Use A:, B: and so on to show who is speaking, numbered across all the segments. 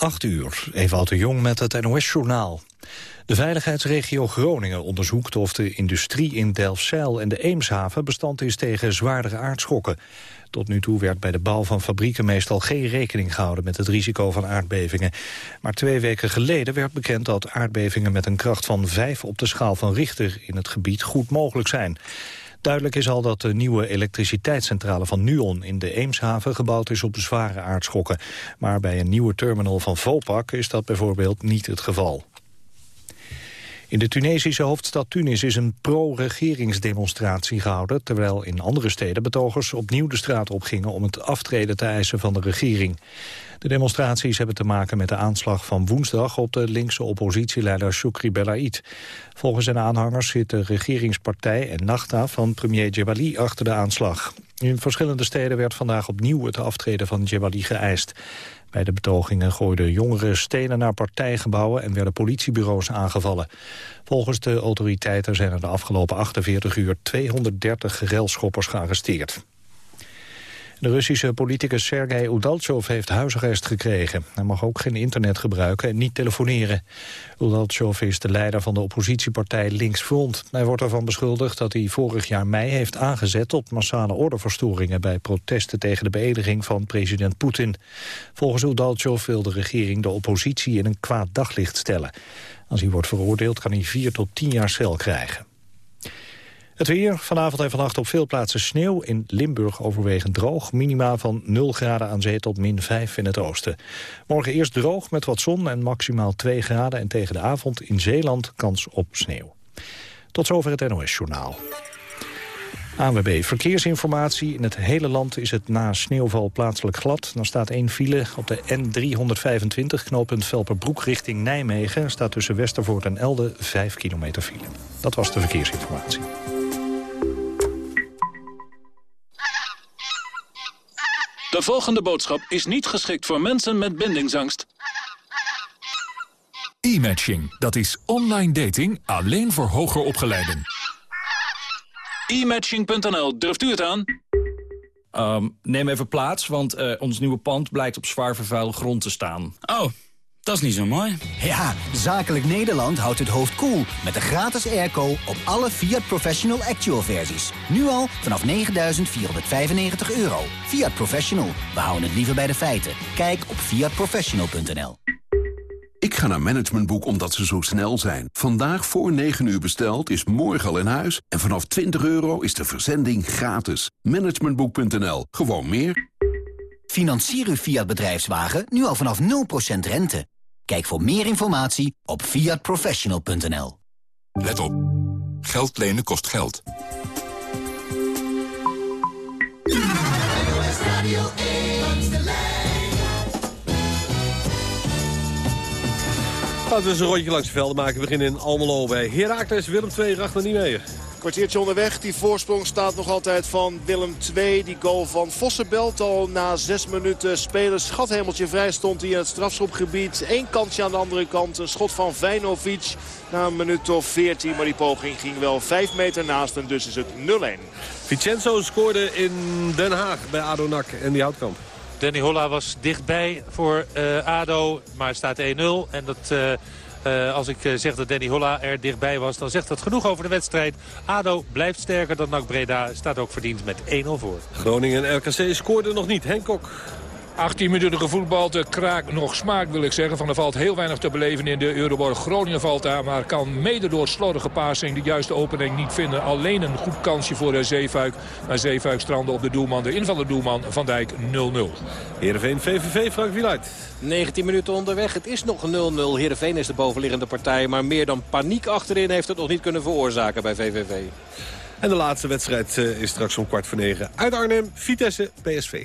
A: 8 uur, Ewout de Jong met het NOS-journaal. De veiligheidsregio Groningen onderzoekt of de industrie in Delfzijl en de Eemshaven bestand is tegen zwaardere aardschokken. Tot nu toe werd bij de bouw van fabrieken meestal geen rekening gehouden met het risico van aardbevingen. Maar twee weken geleden werd bekend dat aardbevingen met een kracht van 5 op de schaal van Richter in het gebied goed mogelijk zijn. Duidelijk is al dat de nieuwe elektriciteitscentrale van Nuon in de Eemshaven gebouwd is op zware aardschokken. Maar bij een nieuwe terminal van Vopak is dat bijvoorbeeld niet het geval. In de Tunesische hoofdstad Tunis is een pro-regeringsdemonstratie gehouden... terwijl in andere steden betogers opnieuw de straat opgingen... om het aftreden te eisen van de regering. De demonstraties hebben te maken met de aanslag van woensdag... op de linkse oppositieleider Shukri Belaid. Volgens zijn aanhangers zit de regeringspartij en Nachta van premier Jebali achter de aanslag. In verschillende steden werd vandaag opnieuw het aftreden van Jebali geëist. Bij de betogingen gooiden jongeren stenen naar partijgebouwen en werden politiebureaus aangevallen. Volgens de autoriteiten zijn er de afgelopen 48 uur 230 relschoppers gearresteerd. De Russische politicus Sergei Udaltsov heeft huisarrest gekregen. Hij mag ook geen internet gebruiken en niet telefoneren. Udaltsov is de leider van de oppositiepartij Linksfront. Hij wordt ervan beschuldigd dat hij vorig jaar mei heeft aangezet... tot massale ordeverstoringen bij protesten tegen de beëdiging van president Poetin. Volgens Udaltsov wil de regering de oppositie in een kwaad daglicht stellen. Als hij wordt veroordeeld kan hij vier tot tien jaar cel krijgen. Het weer, vanavond en vannacht op veel plaatsen sneeuw. In Limburg overwegend droog. Minima van 0 graden aan zee tot min 5 in het oosten. Morgen eerst droog met wat zon en maximaal 2 graden. En tegen de avond in Zeeland kans op sneeuw. Tot zover het NOS-journaal. ANWB Verkeersinformatie. In het hele land is het na sneeuwval plaatselijk glad. Dan staat één file op de N325, knooppunt Velperbroek richting Nijmegen. Staat tussen Westervoort en Elde 5 kilometer file. Dat was de verkeersinformatie.
B: De volgende boodschap is niet geschikt voor mensen met bindingsangst.
C: E-matching, dat is online dating alleen voor hoger opgeleiden.
B: E-matching.nl, durft u het aan?
D: Um, neem even plaats, want uh, ons nieuwe pand blijkt op zwaar vervuilde grond te staan.
E: Oh, dat is niet zo mooi.
F: Ja, Zakelijk Nederland houdt het hoofd koel cool met de gratis airco op alle Fiat Professional Actual versies. Nu al vanaf 9.495 euro. Fiat Professional, we houden het liever bij de feiten. Kijk op fiatprofessional.nl.
G: Ik ga naar Managementboek omdat ze zo snel zijn. Vandaag voor 9 uur besteld is morgen al in huis. En vanaf 20 euro is de verzending gratis. Managementboek.nl. Gewoon meer.
F: Financier uw Fiat bedrijfswagen nu al vanaf 0% rente. Kijk voor meer informatie op fiatprofessional.nl.
C: Let op. Geld lenen kost geld.
H: Laten we eens een rondje langs de velden maken. We beginnen in Almelo bij Heracles, Willem II, Rachter niet meer.
I: Kwartiertje onderweg. Die voorsprong staat nog altijd van Willem II. Die goal van Vossenbelt al na zes minuten spelen. Schathemeltje vrij stond hij in het strafschopgebied. Eén kansje aan de andere kant. Een schot van Vijnovic na een minuut of 14. Maar die poging ging wel vijf meter naast en dus is het 0-1.
H: Vicenzo scoorde in Den Haag bij Adonak en die houtkamp.
J: Danny Holla was dichtbij voor uh, ADO, maar het staat 1-0. En dat... Uh, als ik zeg dat Danny Holla er dichtbij was, dan zegt dat genoeg over de wedstrijd. ADO blijft sterker dan NAC Breda, staat ook verdiend met 1-0 voor.
H: Groningen en RKC scoorden nog niet. Henk Kok.
K: 18 minuten gevoetbald. De kraak nog smaak wil ik zeggen. Van er valt heel weinig te beleven in de Euroborg. Groningen valt daar, maar kan mede door slordige passing de juiste opening niet vinden. Alleen een goed kansje voor de Zeefuik. Maar Zeefuik strandde op de doelman. De invaller doelman Van Dijk 0-0.
H: Heerenveen VVV, Frank Wieluid.
L: 19 minuten onderweg. Het is nog 0-0. Heerenveen is de bovenliggende partij. Maar meer dan paniek achterin heeft het nog niet kunnen veroorzaken bij VVV.
H: En de laatste wedstrijd eh, is straks om kwart voor negen. Uit Arnhem, Vitesse, PSV.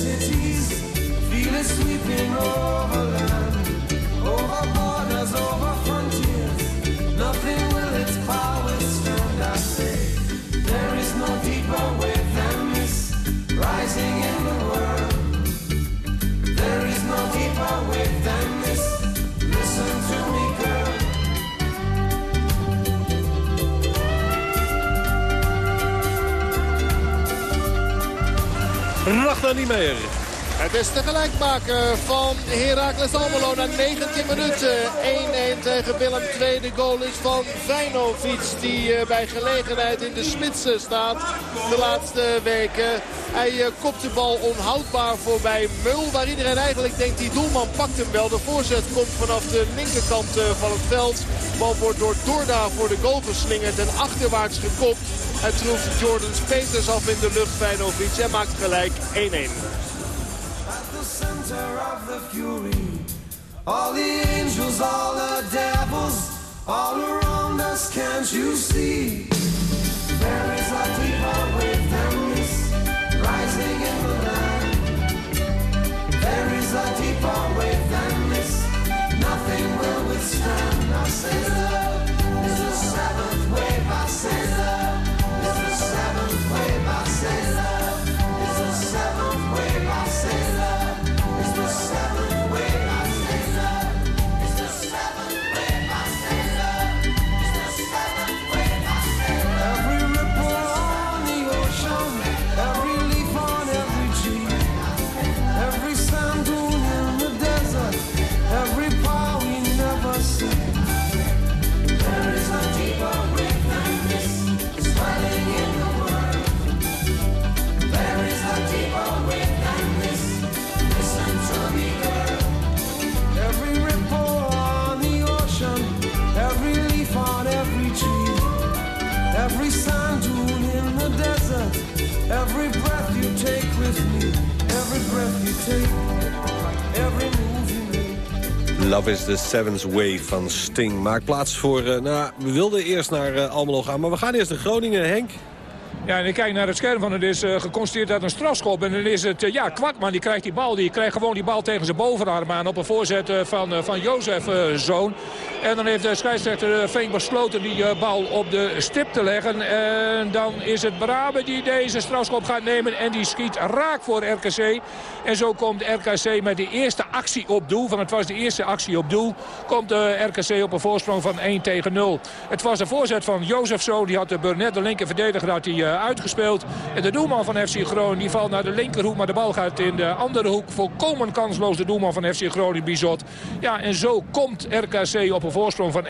M: cities.
N: Feel it sweeping over land, over borders, over
H: Niemeyer.
I: Het de gelijkmaker van Heracles Almelo na 19 minuten. 1-1 tegen Willem II. De goal is van Vijnovic die eh, bij gelegenheid in de spitsen staat de laatste weken. Hij eh, kopt de bal onhoudbaar voorbij Mul. Waar iedereen eigenlijk denkt die doelman pakt hem wel. De voorzet komt vanaf de linkerkant eh, van het veld. De bal wordt door Dorda voor de goal geslingerd en achterwaarts gekopt. Hij troeft Jordan Peters af in de lucht Vijnovic en maakt gelijk 1-1.
N: Center of the fury. All the angels, all the devils, all around us, can't you see? There is a deeper wave than this, rising in the land. There is a deeper wave than this, nothing will withstand. I say love is the seventh wave. I say love Love is the Seventh Wave
H: van Sting. Maak plaats voor... eh, nou, we wilden eerst naar eh, Almelo gaan, maar we gaan eerst naar Groningen. Henk?
K: Ja, en ik kijk naar het scherm van het is eh, geconstateerd dat een strafschop. En dan is het, eh, ja, Kwakman die krijgt die bal. Die krijgt gewoon die bal tegen zijn bovenarm aan op een voorzet eh, van, van Jozef Zoon. En dan heeft de scheidsrechter Veen besloten die bal op de stip te leggen. En dan is het Brabe die deze strafschop gaat nemen. En die schiet raak voor RKC. En zo komt RKC met de eerste actie op doel. Van het was de eerste actie op doel. Komt de RKC op een voorsprong van 1 tegen 0. Het was de voorzet van Jozef Zoon. Die had de Burnett, de linker verdediger, had die, uitgespeeld. En de doelman van FC Groningen die valt naar de linkerhoek. Maar de bal gaat in de andere hoek. Volkomen kansloos de doelman van FC Groningen, Bizot. Ja, en zo komt RKC op een voorsprong van 1-0.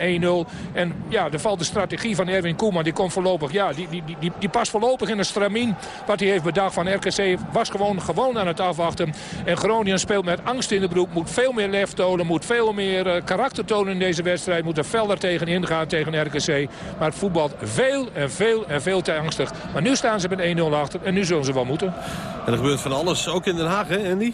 K: En ja, er valt de strategie van Erwin Koeman. Die komt voorlopig, ja, die, die, die, die past voorlopig in een stramien. Wat hij heeft bedacht van RKC was gewoon, gewoon aan het afwachten. En Groningen speelt met angst in de broek. Moet veel meer lef tonen. Moet veel meer eh, karakter tonen in deze wedstrijd. Moet er felder tegen ingaan tegen RKC. Maar het voetbalt veel en veel en veel te angstig. Maar nu staan ze met 1-0 achter. En nu zullen ze wel moeten.
H: En er gebeurt van alles, ook in Den Haag, hè Andy?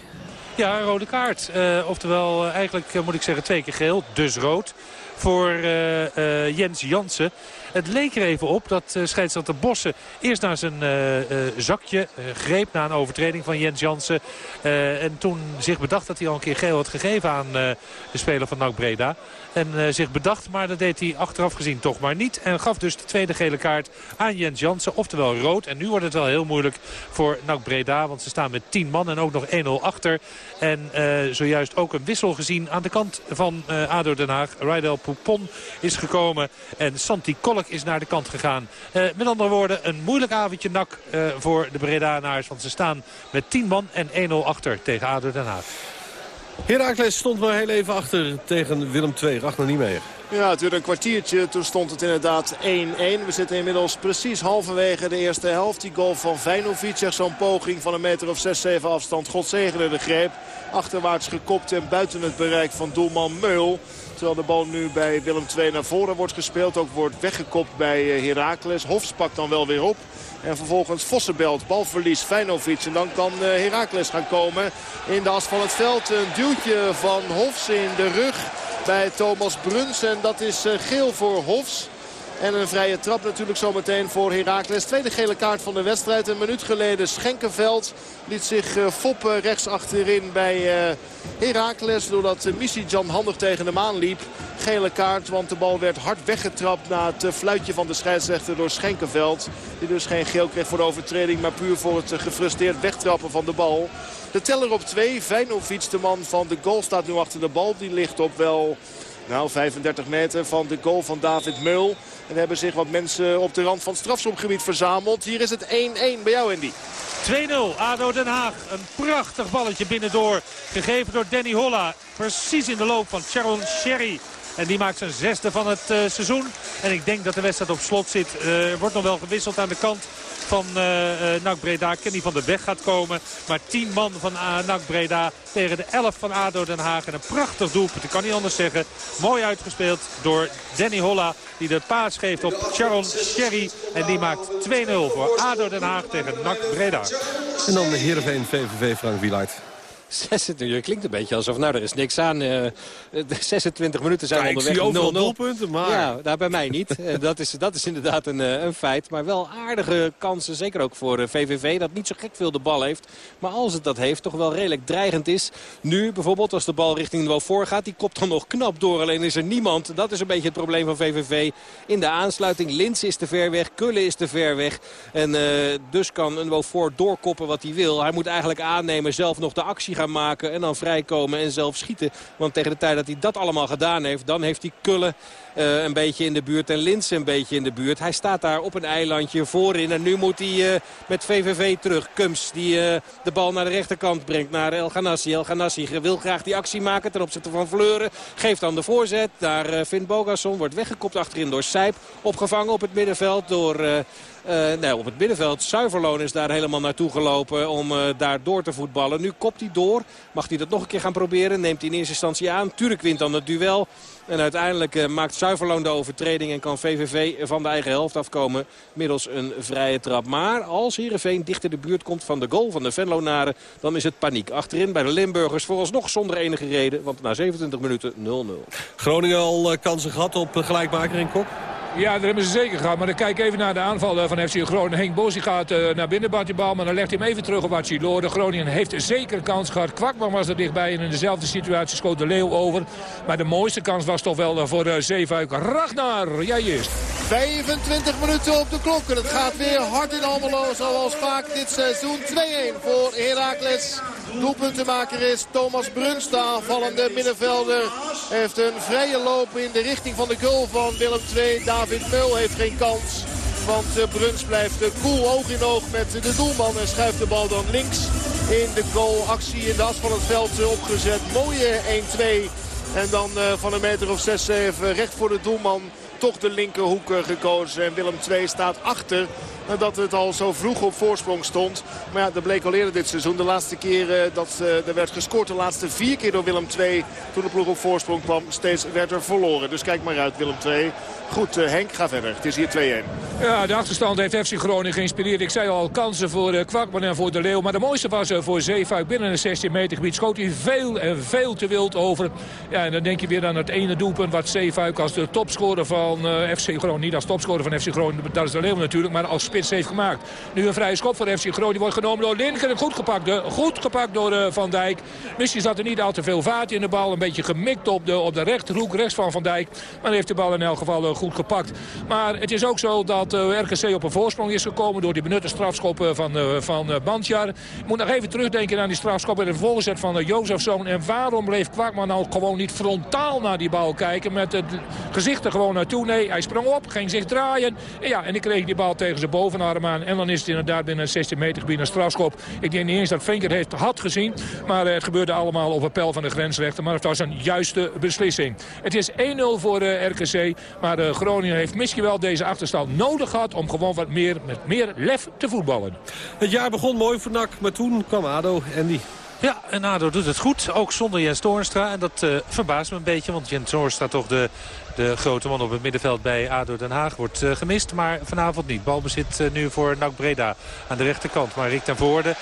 J: Ja, een rode kaart. Eh, oftewel, eh, eigenlijk eh, moet ik zeggen twee keer geel. Dus rood. Voor eh, eh, Jens Jansen. Het leek er even op dat uh, scheidsrechter Bossen eerst naar zijn uh, uh, zakje greep na een overtreding van Jens Jansen. en toen zich bedacht dat hij al een keer geel had gegeven aan de speler van NAC Breda. En zich bedacht, maar dat deed hij achteraf gezien toch maar niet. En gaf dus de tweede gele kaart aan Jens Jansen, oftewel rood. En nu wordt het wel heel moeilijk voor NAC Breda, want ze staan met 10 man en ook nog 1-0 achter. En zojuist ook een wissel gezien aan de kant van ADO Den Haag. Rydel Poupon is gekomen en Santi Kolk is naar de kant gegaan. Uh, met andere woorden, een moeilijk avondje uh, voor de Bredanaars. Want ze staan met 10 man en 1-0 achter tegen ADO Den Haag.
H: Heracles stond maar heel even achter tegen Willem II. Ragnar Niemeyer.
I: Ja, het duurde een kwartiertje. Toen stond het inderdaad 1-1. We zitten inmiddels precies halverwege de eerste helft. Die goal van Vijnovic. Zo'n poging van een meter of 6-7 afstand. Godzegende de greep. Achterwaarts gekopt en buiten het bereik van doelman Meul. Terwijl de bal nu bij Willem II naar voren wordt gespeeld. Ook wordt weggekopt bij eh, Heracles. Hofs pakt dan wel weer op. En vervolgens Vossenbelt, balverlies Feyenoord. En dan kan eh, Heracles gaan komen in de as van het veld. Een duwtje van Hofs in de rug bij Thomas Bruns. En dat is eh, geel voor Hofs. En een vrije trap natuurlijk zometeen voor Heracles. Tweede gele kaart van de wedstrijd. Een minuut geleden Schenkenveld liet zich uh, foppen rechts achterin bij uh, Heracles. Doordat uh, Misijan handig tegen hem aanliep. Gele kaart, want de bal werd hard weggetrapt na het fluitje van de scheidsrechter door Schenkenveld. Die dus geen geel kreeg voor de overtreding, maar puur voor het gefrustreerd wegtrappen van de bal. De teller op 2. Vijnovic, de man van de goal, staat nu achter de bal. Die ligt op wel nou, 35 meter van de goal van David Meul. En er hebben zich wat mensen op de rand van het strafschopgebied verzameld. Hier is het 1-1 bij jou, Andy.
J: 2-0, ADO Den Haag. Een prachtig balletje binnendoor. Gegeven door Danny Holla. Precies in de loop van Sharon Sherry. En die maakt zijn zesde van het uh, seizoen. En ik denk dat de wedstrijd op slot zit. Uh, er wordt nog wel gewisseld aan de kant van uh, uh, NAC Breda. Kenny van de Weg gaat komen. Maar 10 man van uh, NAC Breda tegen de 11 van ADO Den Haag. En een prachtig doelpunt, ik kan niet anders zeggen. Mooi uitgespeeld door Danny Holla. Die de paas geeft op Sharon Sherry. En die maakt 2-0 voor ADO Den Haag tegen NAC Breda.
H: En dan de Heerenveen VVV Frank Wieluid.
L: 26, klinkt een beetje alsof, nou, er is niks aan. Uh, 26 minuten zijn
H: Kijk,
L: onderweg. 0-0.
H: doelpunten, maar...
L: Ja, daar bij mij niet. Uh, dat, is, dat is inderdaad een, uh, een feit. Maar wel aardige kansen, zeker ook voor VVV. Dat niet zo gek veel de bal heeft. Maar als het dat heeft, toch wel redelijk dreigend is. Nu bijvoorbeeld, als de bal richting de voor gaat. Die kopt dan nog knap door. Alleen is er niemand. Dat is een beetje het probleem van VVV. In de aansluiting. Lins is te ver weg. Kullen is te ver weg. En dus kan een voor doorkoppen wat hij wil. Hij moet eigenlijk aannemen zelf nog de actie gaan maken. En dan vrijkomen en zelf schieten. Want tegen de tijd dat hij dat allemaal gedaan heeft... dan heeft hij Kullen uh, een beetje in de buurt en Linsen een beetje in de buurt. Hij staat daar op een eilandje voorin. En nu moet hij uh, met VVV terug. Kums die uh, de bal naar de rechterkant brengt. Naar El Ganassi. El Ganassi wil graag die actie maken ten opzichte van Fleuren. Geeft dan de voorzet. Daar vindt Bogasson. Wordt weggekopt achterin door Sijp. Opgevangen op het middenveld door... Uh, nee, op het middenveld. Zuiverloon is daar helemaal naartoe gelopen om uh, daar door te voetballen. Nu kopt hij door. Mag hij dat nog een keer gaan proberen? Neemt hij in eerste instantie aan. Turk wint dan het duel. En uiteindelijk uh, maakt Zuiverloon de overtreding en kan VVV van de eigen helft afkomen middels een vrije trap. Maar als Heerenveen dichter de buurt komt van de goal van de Venlonaren, dan is het paniek. Achterin bij de Limburgers vooralsnog zonder enige reden, want na 27 minuten 0-0.
H: Groningen al uh, kansen gehad op uh, gelijkmaker in Kop?
K: Ja, daar hebben ze zeker gehad. Maar dan kijk even naar de aanval van FC Groningen. Henk Bos die gaat uh, naar binnen, bal. Maar dan legt hij hem even terug op Achillore. Groningen heeft zeker een kans gehad. Kwakman was er dichtbij en in dezelfde situatie schoot de Leeuw over. Maar de mooiste kans was toch wel voor uh, Zeefuik. Ragnar, jij eerst.
I: 25 minuten op de klok. En het gaat weer hard in Almelo zoals vaak dit seizoen. 2-1 voor Heracles. Doelpuntenmaker is Thomas Bruns, de aanvallende middenvelder. Heeft een vrije loop in de richting van de goal van Willem II. David Meul heeft geen kans. Want uh, Bruns blijft cool oog in oog met de doelman. En schuift de bal dan links in de goal. Actie in de as van het veld opgezet. Mooie 1-2. En dan van een meter of 6-7 recht voor de doelman toch de linkerhoek gekozen. En Willem II staat achter. Nadat het al zo vroeg op voorsprong stond. Maar ja, dat bleek al eerder dit seizoen. De laatste keer uh, dat uh, er werd gescoord. De laatste vier keer door Willem II. Toen de ploeg op voorsprong kwam. Steeds werd er verloren. Dus kijk maar uit Willem II. Goed, uh, Henk, ga verder. Het is hier 2-1.
K: Ja, de achterstand heeft FC Groningen geïnspireerd. Ik zei al, kansen voor Kwakman en voor De Leeuw. Maar de mooiste was voor Zeefuik binnen een 16 meter gebied. Schoot hij veel en veel te wild over. Ja, en dan denk je weer aan het ene doelpunt wat Zeefuik als de topscorer van FC Groningen. Niet als topscorer van FC Groningen, dat is De Leeuw natuurlijk. Maar als heeft gemaakt. Nu een vrije schop voor FC Groningen. Die wordt genomen door Linker. Goed gepakt, goed gepakt door uh, Van Dijk. Misschien zat er niet al te veel vaat in de bal. Een beetje gemikt op de, op de rechterhoek, rechts van Van Dijk. Maar heeft de bal in elk geval uh, goed gepakt. Maar het is ook zo dat uh, RKC op een voorsprong is gekomen... door die benutte strafschop van, van Bandjar. Ik moet nog even terugdenken aan die strafschop... en de voorzet van Jozefzoon. En waarom bleef Kwakman nou gewoon niet frontaal naar die bal kijken... met het gezicht er gewoon naartoe? Nee, hij sprong op, ging zich draaien. En ja, en ik kreeg die bal tegen zijn boven bovenarm aan. En dan is het inderdaad binnen een 16 meter gebied een strafschop. Ik denk niet eens dat Venker het had gezien. Maar het gebeurde allemaal op appel van de grensrechter. Maar het was een juiste beslissing. Het is 1-0 voor RKC. Maar Groningen heeft misschien wel deze achterstand nodig gehad... om gewoon wat meer, met meer lef te voetballen.
H: Het jaar begon mooi voor NAC, maar toen kwam ADO en die...
J: Ja, en ADO doet het goed. Ook zonder Jens Toornstra. En dat uh, verbaast me een beetje. Want Jens Toornstra toch de, de grote man op het middenveld bij ADO Den Haag wordt uh, gemist. Maar vanavond niet. Balbezit uh, nu voor NAC Breda aan de rechterkant. Maar Rick ten Voorde,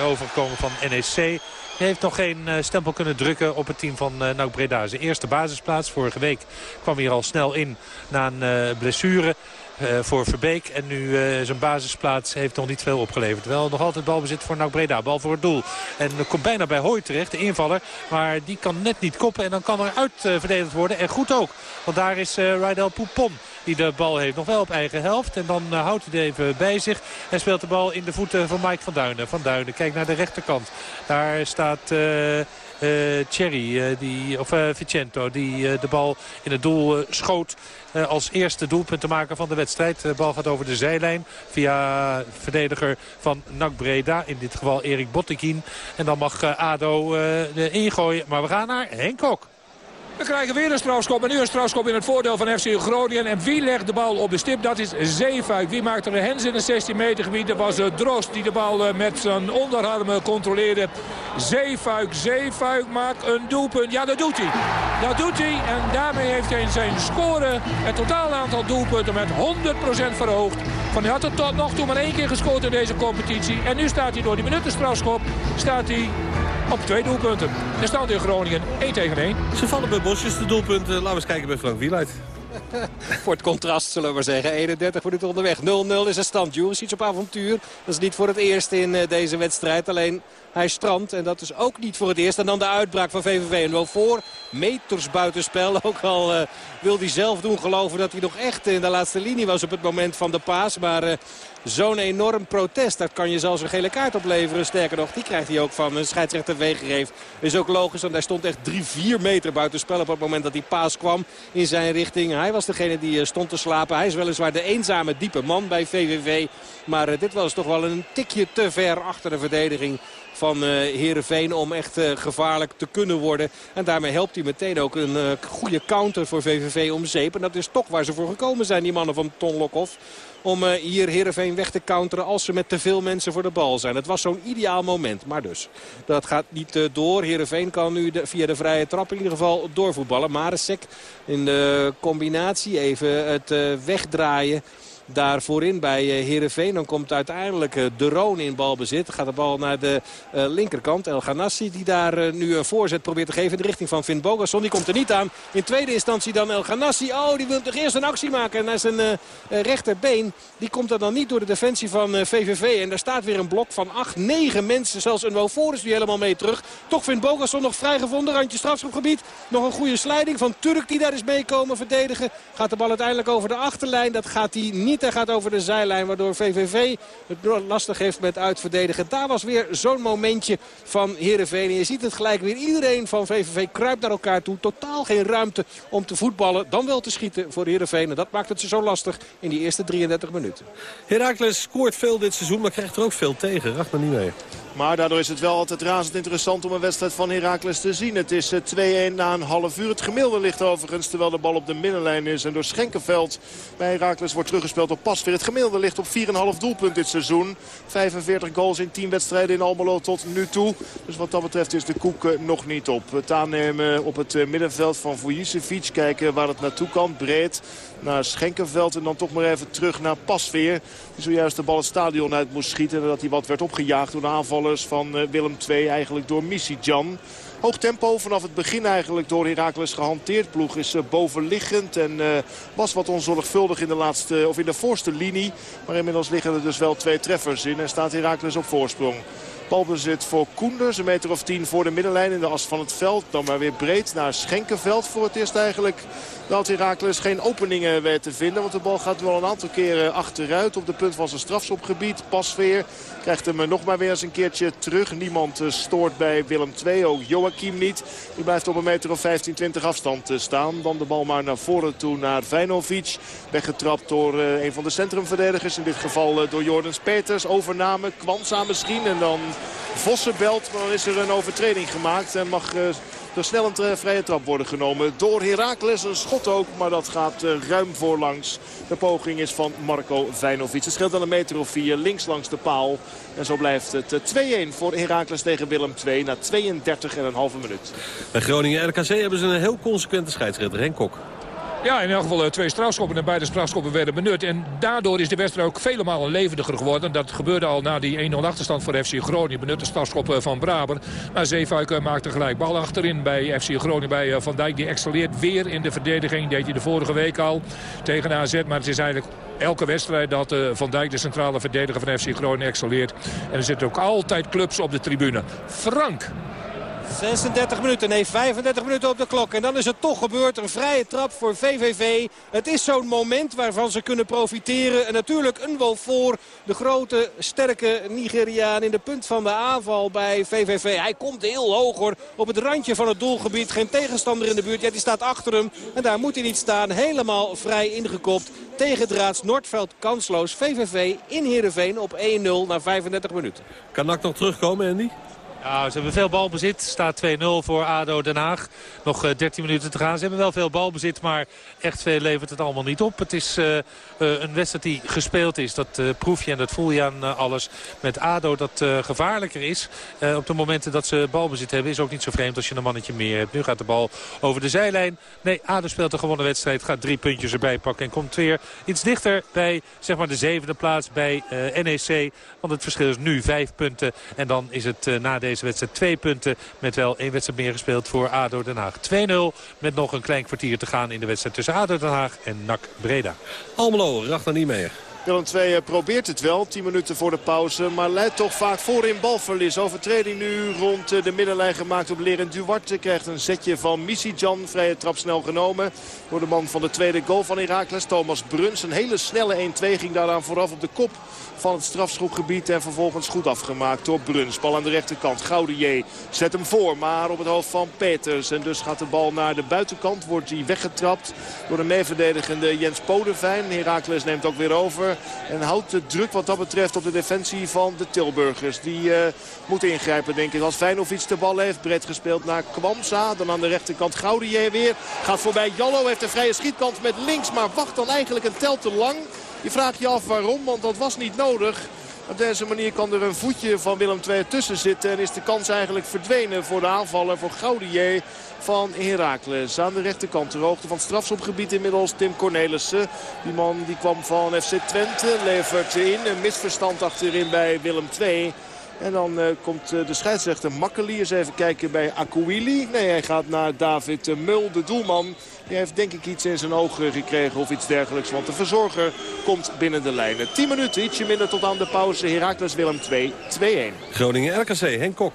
J: overgekomen van NEC... Heeft nog geen stempel kunnen drukken op het team van NAC Breda. Zijn eerste basisplaats. Vorige week kwam hij er al snel in na een blessure. Uh, voor Verbeek. En nu uh, zijn basisplaats heeft nog niet veel opgeleverd. Wel nog altijd balbezit voor NAC Breda. Bal voor het doel. En komt bijna bij Hooi terecht, de invaller. Maar die kan net niet koppen. En dan kan er uit verdedigd worden. En goed ook. Want daar is Rydel Poupon die de bal heeft. Nog wel op eigen helft. En dan houdt hij het even bij zich. En speelt de bal in de voeten van Mike van Duinen. Van Duinen kijkt naar de rechterkant. Daar staat... Thierry, uh, die, of uh, Vicento, die de bal in het doel schoot als eerste doelpunt te maken van de wedstrijd. De bal gaat over de zijlijn via verdediger van NAC Breda. In dit geval Erik Bottekin. En dan mag ADO ingooien. Maar we gaan naar Henk Kok.
K: We krijgen weer een strafschop. En nu een strafschop in het voordeel van FC Groningen. En wie legt de bal op de stip? Dat is Zeefuik. Wie maakt er een hens in het 16 meter gebied? Dat was Drost die de bal met zijn onderarmen controleerde. Zeefuik, Zeefuik maakt een doelpunt. Ja, dat doet hij. Dat doet hij. En daarmee heeft hij zijn score het totaal aantal doelpunten met 100% verhoogd. Van hij had er tot nog toe maar één keer gescoord in deze competitie. En nu staat hij door die minuten staat hij op twee doelpunten. De stand in Groningen 1 tegen 1.
H: Ze vallen bij Bosjes de doelpunten. Laten we eens kijken bij Frank Wieluid.
L: voor het contrast zullen we maar zeggen. 31 minuten onderweg. 0-0 is de stand. Juris iets op avontuur. Dat is niet voor het eerst in deze wedstrijd. Alleen hij strandt en dat is ook niet voor het eerst. En dan de uitbraak van VVV. En wel voor meters buitenspel. Ook al uh, wil hij zelf doen geloven dat hij nog echt in de laatste linie was op het moment van de paas. Maar uh, zo'n enorm protest, dat kan je zelfs een gele kaart opleveren. Sterker nog, die krijgt hij ook van een scheidsrechter Wegereef. Is ook logisch, want hij stond echt 3-4 meter buitenspel op het moment dat die paas kwam in zijn richting. Hij was degene die uh, stond te slapen. Hij is weliswaar de eenzame diepe man bij VVV. Maar dit was toch wel een tikje te ver achter de verdediging van Herenveen om echt gevaarlijk te kunnen worden. En daarmee helpt hij meteen ook een goede counter voor VVV om zeep. En dat is toch waar ze voor gekomen zijn, die mannen van Ton Lokhoff om hier Heerenveen weg te counteren als ze met te veel mensen voor de bal zijn. Het was zo'n ideaal moment, maar dus. Dat gaat niet door. Heerenveen kan nu via de vrije trap in ieder geval doorvoetballen. Maresek in de combinatie even het wegdraaien daar voorin bij Heerenveen. Dan komt uiteindelijk De Roon in balbezit. Gaat de bal naar de linkerkant. El Ganassi die daar nu een voorzet probeert te geven in de richting van Finn Bogason. Die komt er niet aan. In tweede instantie dan El Ganassi. Oh, die wil toch eerst een actie maken naar zijn rechterbeen. Die komt er dan niet door de defensie van VVV. En daar staat weer een blok van 8, 9 mensen. Zelfs een Woforus die helemaal mee terug. Toch vindt Bogason nog vrijgevonden. Randje strafschopgebied. Nog een goede slijding van Turk die daar is meekomen verdedigen. Gaat de bal uiteindelijk over de achterlijn. Dat gaat hij niet hij gaat over de zijlijn. Waardoor VVV het lastig heeft met uitverdedigen. Daar was weer zo'n momentje van Heerenveen. En je ziet het gelijk weer. Iedereen van VVV kruipt naar elkaar toe. Totaal geen ruimte om te voetballen. Dan wel te schieten voor Heerenveen. En dat maakt het ze zo lastig in die eerste 33 minuten.
H: Heracles scoort veel dit seizoen, maar krijgt er ook veel tegen. Racht maar niet mee.
I: Maar daardoor is het wel altijd razend interessant om een wedstrijd van Heracles te zien. Het is 2-1 na een half uur. Het gemiddelde ligt overigens terwijl de bal op de middenlijn is. En door Schenkenveld bij Heracles wordt teruggespeeld op Pasveer. Het gemiddelde ligt op 4,5 doelpunt dit seizoen. 45 goals in 10 wedstrijden in Almelo tot nu toe. Dus wat dat betreft is de koek nog niet op. Het aannemen op het middenveld van Vujicevic. Kijken waar het naartoe kan. Breed naar Schenkenveld. En dan toch maar even terug naar Pasveer. Die zojuist de bal het stadion uit moest schieten. En dat hij wat werd opgejaagd door de aanvallers van Willem II. Eigenlijk door Jan. Hoog tempo vanaf het begin eigenlijk door Heracles gehanteerd. Ploeg is bovenliggend en uh, was wat onzorgvuldig in de, laatste, of in de voorste linie. Maar inmiddels liggen er dus wel twee treffers in en staat Heracles op voorsprong. Balbezit voor Koenders, een meter of tien voor de middenlijn in de as van het veld. Dan maar weer breed naar Schenkenveld voor het eerst eigenlijk. Dat Herakles geen openingen weet te vinden. Want de bal gaat wel een aantal keren achteruit op de punt van zijn strafschopgebied. Pasveer krijgt hem nog maar weer eens een keertje terug. Niemand eh, stoort bij Willem II, ook Joachim niet. Die blijft op een meter of 15, 20 afstand eh, staan. Dan de bal maar naar voren toe naar Vijnovic. Weggetrapt door eh, een van de centrumverdedigers. In dit geval door Jordans Peters. Overname, Kwanza misschien. En dan Vossenbelt. Maar dan is er een overtreding gemaakt. En mag er snel een vrije trap worden genomen door Heracles. Een schot ook, maar dat gaat ruim voorlangs. De poging is van Marco Vijnovic. Het scheelt dan een meter of vier links langs de paal. En zo blijft het 2-1 voor Heracles tegen Willem II na 32,5 minuut.
H: Bij Groningen RKC hebben ze een heel consequente scheidsrechter, Henk Kok.
K: Ja, in elk geval twee strafschoppen en beide strafschoppen werden benut. En daardoor is de wedstrijd ook vele malen levendiger geworden. Dat gebeurde al na die 1-0 achterstand voor FC Groningen. Benutte strafschoppen van Braber. Maar Zeefuik maakte gelijk bal achterin bij FC Groningen. Bij Van Dijk die excelleert weer in de verdediging. Deed hij de vorige week al tegen AZ. Maar het is eigenlijk elke wedstrijd dat Van Dijk, de centrale verdediger van FC Groningen, excelleert. En er zitten ook altijd clubs op de tribune. Frank
L: 36 minuten, nee 35 minuten op de klok. En dan is het toch gebeurd. Een vrije trap voor VVV. Het is zo'n moment waarvan ze kunnen profiteren. En natuurlijk een wolf voor de grote, sterke Nigeriaan in de punt van de aanval bij VVV. Hij komt heel hoog hoor, op het randje van het doelgebied. Geen tegenstander in de buurt. Ja, die staat achter hem. En daar moet hij niet staan. Helemaal vrij ingekopt. Tegendraads Noordveld kansloos. VVV in Heerenveen op 1-0 na 35 minuten.
H: Kan NAC nog terugkomen, Andy?
J: Ja, ze hebben veel balbezit. Staat 2-0 voor ADO Den Haag. Nog 13 eh, minuten te gaan. Ze hebben wel veel balbezit, maar echt veel levert het allemaal niet op. Het is uh, een wedstrijd die gespeeld is. Dat uh, proef je en dat voel je aan alles. Met ADO dat gevaarlijker is. op de momenten dat ze balbezit hebben is ook niet zo vreemd als je een mannetje meer hebt. Nu gaat de bal over de zijlijn. Nee, ADO speelt een gewonnen wedstrijd. Gaat drie puntjes erbij pakken en komt weer iets dichter bij zeg maar, de zevende plaats bij NEC. Want het verschil is nu vijf punten. En dan is het na deze deze wedstrijd twee punten. Met wel één wedstrijd meer gespeeld voor ADO Den Haag. 2-0 met nog een klein kwartier te gaan in de wedstrijd tussen ADO Den Haag en NAC Breda.
H: Almelo, niet meer.
I: Willem II probeert het wel, 10 minuten voor de pauze. Maar leidt toch vaak voor in balverlies. Overtreding nu rond de middenlijn gemaakt op Leren Duarte. Krijgt een zetje van Jan. Vrije trap snel genomen door de man van de tweede goal van Heracles. Thomas Bruns. Een hele snelle 1-2 ging daaraan vooraf op de kop van het strafschopgebied. En vervolgens goed afgemaakt door Bruns. Bal aan de rechterkant. J zet hem voor. Maar op het hoofd van Peters. En dus gaat de bal naar de buitenkant. Wordt hij weggetrapt door de meeverdedigende Jens Podevijn. Heracles neemt ook weer over. En houdt de druk wat dat betreft op de defensie van de Tilburgers. Die uh, moet ingrijpen denk ik. Als Feyenoord de bal heeft. Breed gespeeld naar Kwamsa. Dan aan de rechterkant J weer. Gaat voorbij Jallo. Heeft een vrije schietkant met links. Maar wacht dan eigenlijk een tel te lang. Je vraagt je af waarom, want dat was niet nodig. Op deze manier kan er een voetje van Willem II tussen zitten. En is de kans eigenlijk verdwenen voor de aanvaller, voor Gaudier van Heracles. Aan de rechterkant, ter hoogte van het strafschopgebied inmiddels Tim Cornelissen. Die man die kwam van FC Twente, levert in. Een misverstand achterin bij Willem II. En dan uh, komt uh, de scheidsrechter Makkeli. Eens even kijken bij Akouili. Nee, hij gaat naar David uh, Mul, de doelman. Die heeft denk ik iets in zijn ogen gekregen of iets dergelijks. Want de verzorger komt binnen de lijnen. 10 minuten, ietsje minder tot aan de pauze. Heracles Willem 2, 2-1.
H: Groningen RKC, Henk Kok.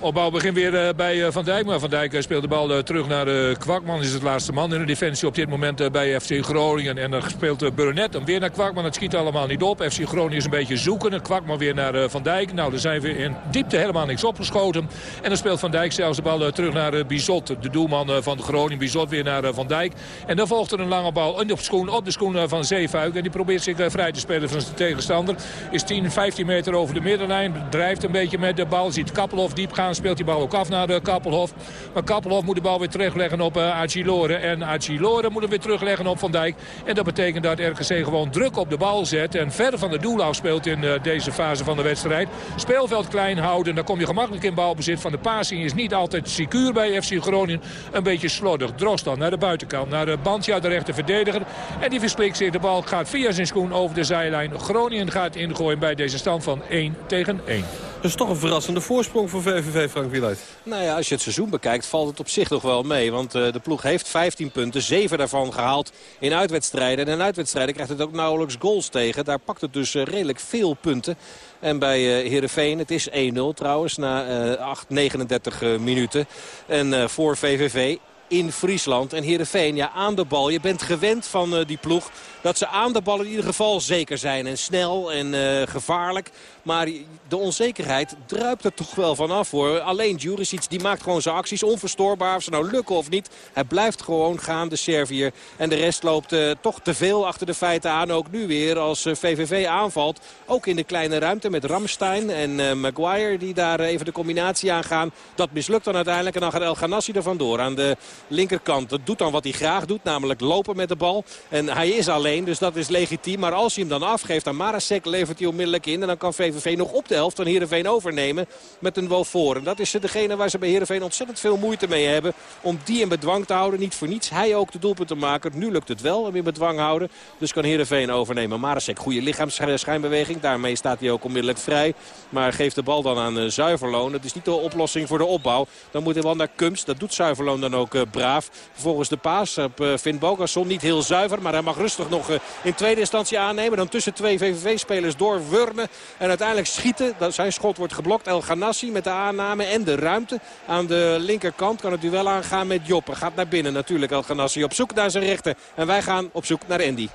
K: Opbouw begin weer eh, bij eh, Van Dijk. Maar Van Dijk eh, speelt de bal terug naar Kwakman. Is het laatste man in de defensie op dit moment bij FC Groningen. En dan speelt Burnett hem weer naar Kwakman. Het schiet allemaal niet op. FC Groningen is een beetje zoeken. Kwakman weer naar Van Dijk. Nou, er zijn we in diepte helemaal niks opgeschoten. En dan speelt Van Dijk zelfs de bal terug naar Bizot. De doelman van Groningen. Bizot weer naar Van Dijk. En dan volgt er een lange bal op de schoen, op de schoen van Zeefuik. En die probeert zich vrij te spelen van zijn tegenstander. Is 10, 15 meter over de middenlijn. Drijft een beetje met de bal. Ziet Kappelhof diep gaan speelt die bal ook af naar uh, Kappelhof. Maar Kappelhof moet de bal weer terugleggen op uh, Achilore. En Achilore moet hem weer terugleggen op Van Dijk. En dat betekent dat RKC gewoon druk op de bal zet. En ver van de doel afspeelt in uh, deze fase van de wedstrijd. Speelveld klein houden. Dan kom je gemakkelijk in balbezit. Van de passing is niet altijd secuur bij FC Groningen. Een beetje slordig. Drost dan naar de buitenkant. Naar de Bandja, de rechter verdediger. En die versplikt zich. De bal gaat via zijn schoen over de zijlijn. Groningen gaat ingooien bij deze stand van 1 tegen 1.
H: Is toch een verrassende voorsprong voor VVV, Frank Wieluid.
L: Nou ja, als je het seizoen bekijkt valt het op zich nog wel mee. Want uh, de ploeg heeft 15 punten, 7 daarvan gehaald in uitwedstrijden. En in uitwedstrijden krijgt het ook nauwelijks goals tegen. Daar pakt het dus uh, redelijk veel punten. En bij uh, Heerenveen, het is 1-0 trouwens, na 8, 39 minuten. En voor VVV in Friesland. En Heerenveen, ja, aan de bal. Je bent gewend van die ploeg dat ze aan de bal in ieder geval zeker zijn. En snel en uh, gevaarlijk. Maar de onzekerheid druipt er toch wel vanaf hoor. Alleen Juricic die maakt gewoon zijn acties onverstoorbaar. Of ze nou lukken of niet. Hij blijft gewoon gaan, de Servier. En de rest loopt uh, toch te veel achter de feiten aan. Ook nu weer als VVV aanvalt. Ook in de kleine ruimte met Ramstein en Maguire die daar even de combinatie aangaan. Dat mislukt dan uiteindelijk. En dan gaat El Ganassi er vandoor aan de linkerkant. Dat doet dan wat hij graag doet. Namelijk lopen met de bal. En hij is alleen, dus dat is legitiem. Maar als hij hem dan afgeeft aan Marasek levert hij onmiddellijk in. En dan kan VVV nog op de helft van Heerenveen overnemen met een Wofor. En dat is degene waar ze bij Heerenveen ontzettend veel moeite mee hebben. Om die in bedwang te houden. Niet voor niets. Hij ook de doelpunten maken. Nu lukt het wel om in bedwang houden. Dus kan Heerenveen overnemen. Marasek, goede lichaamsschijnbeweging. Daarmee staat hij ook onmiddellijk vrij. Maar geeft de bal dan aan uh, Zuiverloon. Dat is niet de oplossing voor de opbouw. Dan moet hij wel naar Kums. Dat doet Zuiverloon dan ook uh, braaf. Vervolgens de paas op uh, Finn Bogason. Niet heel zuiver. Maar hij mag rustig nog in tweede instantie aannemen. Dan tussen twee VVV-spelers door Wurmen. En uiteindelijk schieten. Zijn schot wordt geblokt. El Ganassi met de aanname en de ruimte. Aan de linkerkant kan het duel aangaan met Joppe. Gaat naar binnen natuurlijk El Ganassi op zoek naar zijn rechter. En wij gaan op zoek naar Andy.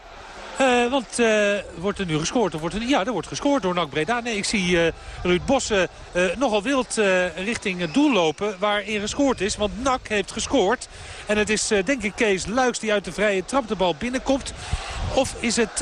J: Uh, want uh, wordt er nu gescoord? Of wordt er, ja, er wordt gescoord door NAC Breda. Nee, ik zie uh, Ruud Bossen nogal wild richting het doel lopen waarin gescoord is. Want NAC heeft gescoord. En het is denk ik Kees Luiks die uit de vrije trap de bal binnenkomt. Of is het...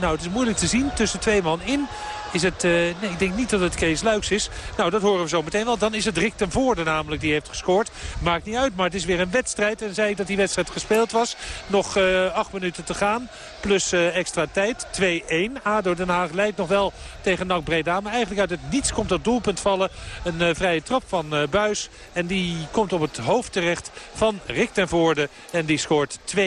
J: nou, het is moeilijk te zien tussen twee man in is het... Uh, nee, ik denk niet dat het Kees Luiks is. Nou, dat horen we zo meteen wel. Dan is het Rick ten Voorde namelijk die heeft gescoord. Maakt niet uit, maar het is weer een wedstrijd. En zei ik dat die wedstrijd gespeeld was. Nog uh, acht minuten te gaan. Plus uh, extra tijd. 2-1. ADO Den Haag leidt nog wel tegen NAC Breda. Maar eigenlijk uit het niets komt dat doelpunt vallen. Een vrije trap van Buis. En die komt op het hoofd terecht van Rick ten Voorde. En die scoort 2-1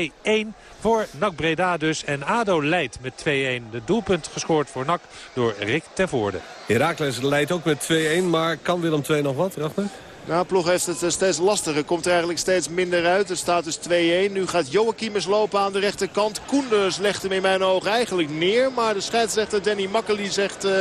J: voor NAC Breda dus. En ADO leidt met 2-1. De doelpunt gescoord voor NAC door ten Voorde.
H: Herakles leidt ook met 2-1, maar kan Willem II nog wat, Rachner?
I: Nou, ploeg heeft het steeds lastiger. Komt er eigenlijk steeds minder uit. Het staat dus 2-1. Nu gaat Joachimers lopen aan de rechterkant. Koenders legt hem in mijn ogen eigenlijk neer. Maar de scheidsrechter Danny Makkely zegt uh,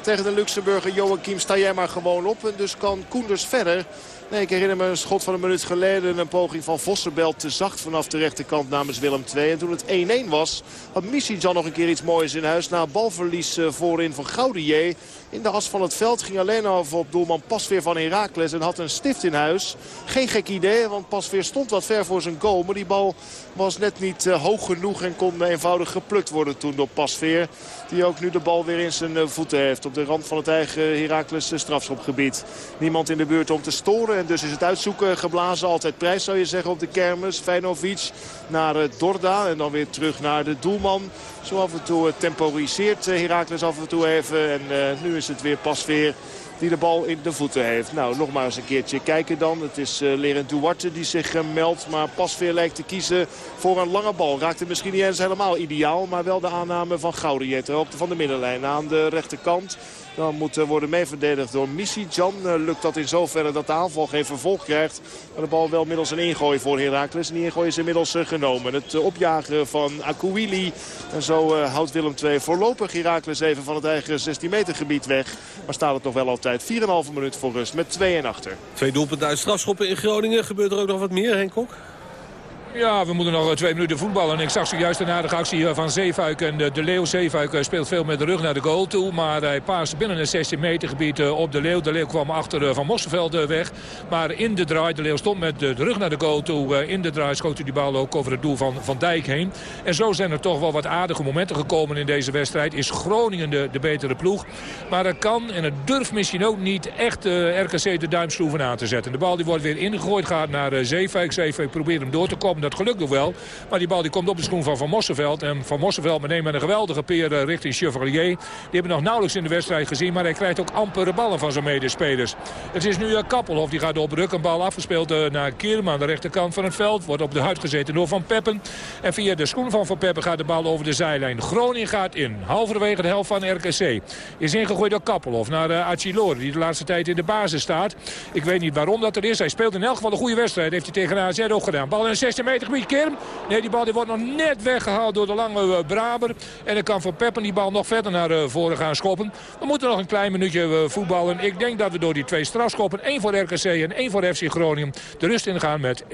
I: tegen de Luxemburger... Joachim, sta jij maar gewoon op. En dus kan Koenders verder. Nee, ik herinner me een schot van een minuut geleden. Een poging van Vossenbelt te zacht vanaf de rechterkant namens Willem II. En toen het 1-1 was, had Misic al nog een keer iets moois in huis. Na balverlies voorin van Gaudier. In de as van het veld ging alleen over op doelman Pasveer van Heracles. En had een stift in huis. Geen gek idee, want Pasveer stond wat ver voor zijn goal. Maar die bal was net niet uh, hoog genoeg en kon eenvoudig geplukt worden toen door Pasveer. Die ook nu de bal weer in zijn uh, voeten heeft. Op de rand van het eigen Heracles strafschopgebied. Niemand in de buurt om te storen. En dus is het uitzoeken geblazen. Altijd prijs zou je zeggen op de kermis. Feinovic naar uh, Dorda. En dan weer terug naar de doelman. Zo af en toe temporiseert Heracles af en toe even. En nu is het weer Pasveer die de bal in de voeten heeft. Nou, nog maar eens een keertje kijken dan. Het is uh, Lerend Duarte die zich uh, meldt. Maar Pasveer lijkt te kiezen voor een lange bal. Raakte misschien niet eens helemaal ideaal. Maar wel de aanname van Gaudier ter hoogte van de middenlijn aan de rechterkant. Dan moet worden meeverdedigd door Missy Jan. Uh, lukt dat in zoverre dat de aanval geen vervolg krijgt. Maar de bal wel middels een ingooi voor Heracles. En die ingooi is inmiddels uh, genomen. Het opjagen van Akuili. En zo houdt Willem II voorlopig Heracles even van het eigen 16 meter gebied weg. Maar staat het nog wel altijd 4,5 minuut voor rust met 2 en achter.
H: Twee doelpunten uit strafschoppen in Groningen. Gebeurt er ook nog wat meer, Henk Kok?
K: Ja, we moeten nog twee minuten voetballen. En ik zag zojuist een aardige actie van Zeefuik. En de Leeuw Zeefuik speelt veel met de rug naar de goal toe. Maar hij paast binnen het 16 meter gebied op de Leeuw. De Leeuw kwam achter Van Mosselveld weg. Maar in de draai, de Leeuw stond met de rug naar de goal toe. In de draai schoot hij die bal ook over het doel van Van Dijk heen. En zo zijn er toch wel wat aardige momenten gekomen in deze wedstrijd. Is Groningen de, de betere ploeg. Maar dat kan en het durft misschien ook niet echt RKC de duimschroeven aan te zetten. De bal die wordt weer ingegooid, gaat naar Zeefuik. Zeefuik probeert hem door te komen dat gelukt nog wel. Maar die bal die komt op de schoen van Van Mosselveld. En Van Mosselveld meteen met een geweldige peer eh, richting Chevalier. Die hebben nog nauwelijks in de wedstrijd gezien. Maar hij krijgt ook ampere ballen van zijn medespelers. Het is nu uh, Kappelhof die gaat op Een bal afgespeeld uh, naar Kierman aan de rechterkant van het veld. Wordt op de huid gezeten door Van Peppen. En via de schoen van Van Peppen gaat de bal over de zijlijn. Groningen gaat in. Halverwege de helft van RKC. Is ingegooid door Kappelhof naar uh, Achilore. Die de laatste tijd in de basis staat. Ik weet niet waarom dat er is. Hij speelt in elk geval een goede wedstrijd. Heeft hij tegen AZ ook gedaan. Bal in 16 Kerm. Nee, die bal die wordt nog net weggehaald door de lange Braber. En dan kan Van Peppen die bal nog verder naar voren gaan schoppen. We moeten nog een klein minuutje voetballen. Ik denk dat we door die twee strafschoppen, één voor RKC en één voor FC Groningen, de rust ingaan met 1-1.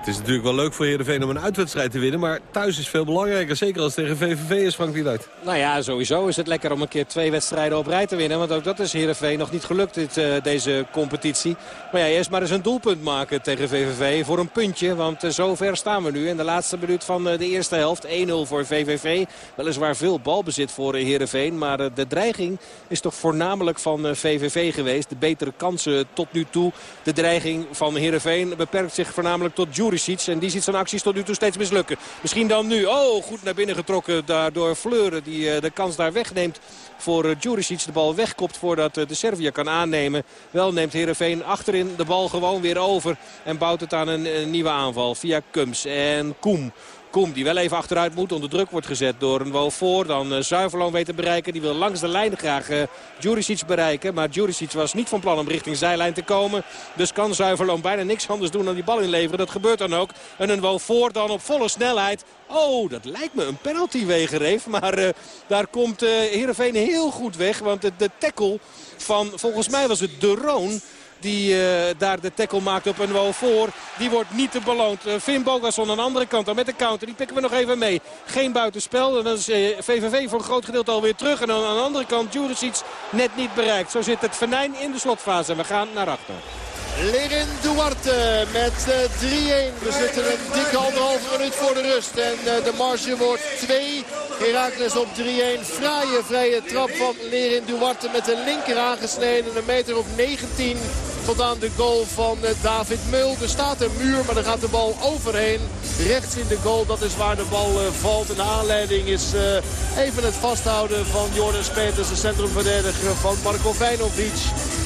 H: Het is natuurlijk wel leuk voor Heerenveen om een uitwedstrijd te winnen. Maar thuis is veel belangrijker. Zeker als het tegen VVV is, Frank Wieluid.
L: Nou ja, sowieso is het lekker om een keer twee wedstrijden op rij te winnen. Want ook dat is Heerenveen nog niet gelukt, dit, uh, deze competitie. Maar ja, eerst maar eens een doelpunt maken tegen VVV voor een puntje. Want uh, zover staan we nu. In de laatste minuut van uh, de eerste helft. 1-0 voor VVV. Weliswaar veel balbezit voor Heerenveen. Maar de dreiging is toch voornamelijk van VVV geweest. De betere kansen tot nu toe. De dreiging van Heerenveen beperkt zich voornamelijk tot En die ziet zijn acties tot nu toe steeds mislukken. Misschien dan nu. Oh, goed naar binnen getrokken daardoor Fleuren. Die uh, de kans daar wegneemt voor uh, Juricic. De bal wegkopt voordat uh, de Servië kan aannemen. Wel neemt Heerenveen achterin de bal gewoon weer over. En bouwt het aan een, een nieuwe aanval via Kums en Koem. Koem die wel even achteruit moet. Onder druk wordt gezet door een Wo voor. Dan uh, Zuiverloon weet te bereiken. Die wil langs de lijn graag uh, Juricic bereiken. Maar Juricic was niet van plan om richting zijlijn te komen. Dus kan Zuiverloon bijna niks anders doen dan die bal inleveren. Dat gebeurt dan ook. En een Wo voor dan op volle snelheid. Oh, dat lijkt me een penalty wegereef. Maar uh, daar komt uh, Heerenveen heel goed weg. Want de, de tackle van, volgens mij was het De Roon die uh, daar de tackle maakt op een wel voor. Die wordt niet te beloond. Uh, Finn Bogason aan de andere kant dan met de counter. Die pikken we nog even mee. Geen buitenspel. En dan is VVV voor een groot gedeelte alweer terug. En dan aan de andere kant Juricic net niet bereikt. Zo zit het venijn in de slotfase. En we gaan naar achter.
I: Lerin Duarte met 3-1. We zitten een dikke anderhalve minuut voor de rust. En de marge wordt 2. Herakles op 3-1. Fraaie vrije trap van Lerin Duarte met de linker aangesneden. Een meter op 19 tot aan de goal van David Meul. Er staat een muur, maar er gaat de bal overheen. Rechts in de goal, dat is waar de bal valt. En de aanleiding is even het vasthouden van Jordan Peters, de centrumverdediger van Marko Vijnovic.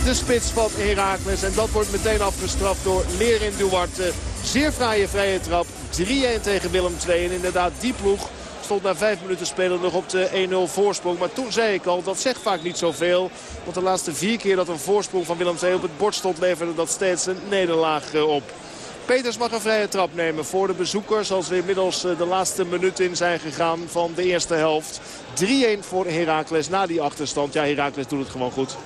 I: De spits van Herakles. En dat wordt meteen afgestraft door Lerin Duarte. Zeer fraaie vrije trap. 3-1 tegen Willem II. En inderdaad, die ploeg stond na vijf minuten spelen nog op de 1-0 voorsprong. Maar toen zei ik al, dat zegt vaak niet zoveel. Want de laatste vier keer dat een voorsprong van Willem II op het bord stond... leverde dat steeds een nederlaag op. Peters mag een vrije trap nemen voor de bezoekers. Als we inmiddels de laatste minuut in zijn gegaan van de eerste helft. 3-1 voor Heracles na die achterstand. Ja, Heracles doet het gewoon goed.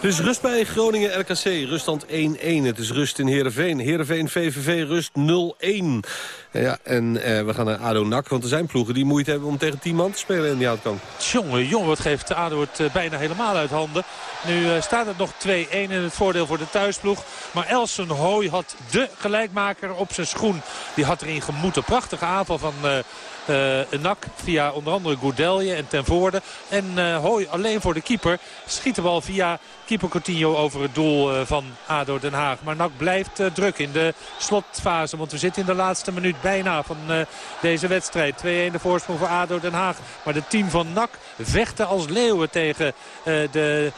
H: Dus rust bij Groningen RKC, ruststand 1-1. Het is rust in Heerenveen. Heerenveen VVV rust 0-1. Ja, en eh, we gaan naar ADO NAC, want er zijn ploegen die moeite hebben om tegen 10 man te spelen in die houtkamp.
J: Jongen, jongen, wat geeft ADO het uh, bijna helemaal uit handen. Nu uh, staat het nog 2-1 in het voordeel voor de thuisploeg. Maar Elsen Hooy had de gelijkmaker op zijn schoen. Die had erin gemoeten. Prachtige aanval van... Nak via onder andere Goudelje en Ten Voorde. En uh, Hooy alleen voor de keeper. Schiet de bal via keeper Coutinho over het doel van ADO Den Haag. Maar Nak blijft druk in de slotfase. Want we zitten in de laatste minuut bijna van deze wedstrijd. 2-1 de voorsprong voor ADO Den Haag. Maar de team van Nak vechten als leeuwen tegen de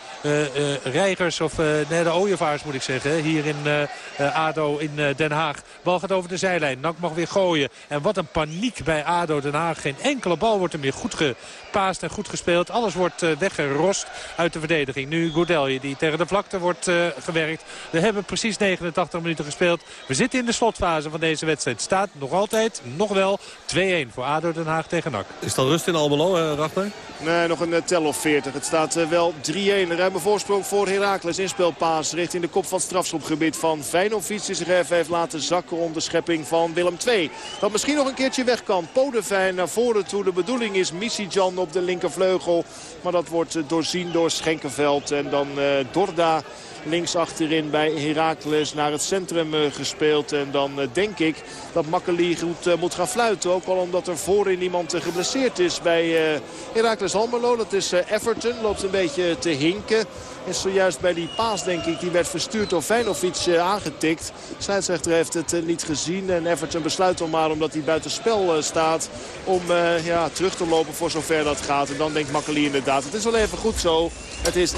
J: reigers. Of nee, de ooievaars moet ik zeggen. Hier in ADO in Den Haag. Bal gaat over de zijlijn. Nak mag weer gooien. En wat een paniek bij ADO Den Haag. Geen enkele bal wordt er meer goed gepaast en goed gespeeld. Alles wordt weggerost uit de verdediging. Nu Goudelje die tegen de vlakte wordt gewerkt. We hebben precies 89 minuten gespeeld. We zitten in de slotfase van deze wedstrijd. Staat nog altijd, nog wel 2-1 voor ADO Den Haag tegen NAC.
H: Is het al rust in Almelo, uh, Rachter?
I: Nee, nog een tel of 40. Het staat wel 3-1. Een ruime voorsprong voor Heracles. Inspelpaas richting de kop van het strafschopgebied van Feyenoord. Die zich even heeft laten zakken om de schepping van Willem II. Dat misschien nog een keertje weg kan. Pode fijn naar voren toe. De bedoeling is Misijan op de linkervleugel. Maar dat wordt eh, doorzien door Schenkenveld. En dan uh, Dorda links achterin bij Heracles naar het centrum uh, gespeeld. En dan uh, denk ik dat Makkeli goed uh, moet gaan fluiten. Ook al omdat er voorin iemand geblesseerd is bij Heracles Almelo. Dat is Everton. Loopt een beetje te hinken. Is zojuist bij die paas, denk ik, die werd verstuurd door Feyenoord aangetikt. Scheidsrechter heeft het uh, niet gezien. En Everton besluit dan maar, omdat hij buiten spel uh, staat... om uh, ja, terug te lopen voor zover dat gaat. En dan denkt Makkeli inderdaad, het is wel even goed zo. Het is 3-1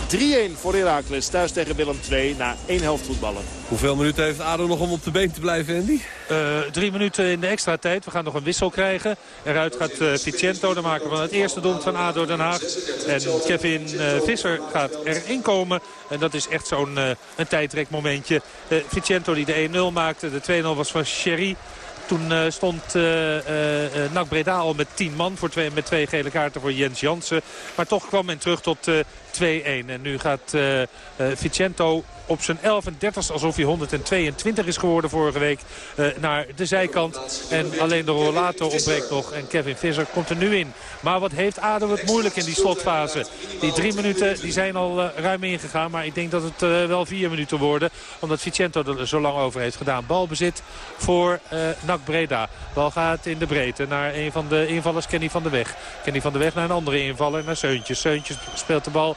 I: voor Heracles. Thuis tegen Willem II na één helft voetballen.
H: Hoeveel minuten heeft ADO nog om op de been te blijven, Andy?
J: Uh, drie minuten in de extra tijd. We gaan nog een wissel krijgen. Eruit gaat uh, Vicento, de maker van het eerste doel van ADO Den Haag. En Kevin uh, Visser gaat erin komen. En dat is echt zo'n een tijdrekmomentje. Vicento die de 1-0 maakte. De 2-0 was van Sherry. Toen uh, stond uh, NAC Breda al met 10 man voor twee, met twee gele kaarten voor Jens Jansen. Maar toch kwam men terug tot 2-1. En nu gaat Vicento op zijn 11 alsof hij 122 is geworden vorige week, uh, naar de zijkant. En alleen de rollator ontbreekt nog en Kevin Visser komt er nu in. Maar wat heeft ADO het moeilijk in die slotfase. Die drie minuten die zijn al uh, ruim ingegaan, maar ik denk dat het uh, wel vier minuten worden. Omdat Vicento er zo lang over heeft gedaan. Balbezit voor NAC Breda. Bal gaat in de breedte naar een van de invallers, Kenny van de Weg. Kenny van de Weg naar een andere invaller, naar Seuntjes. Seuntjes speelt de bal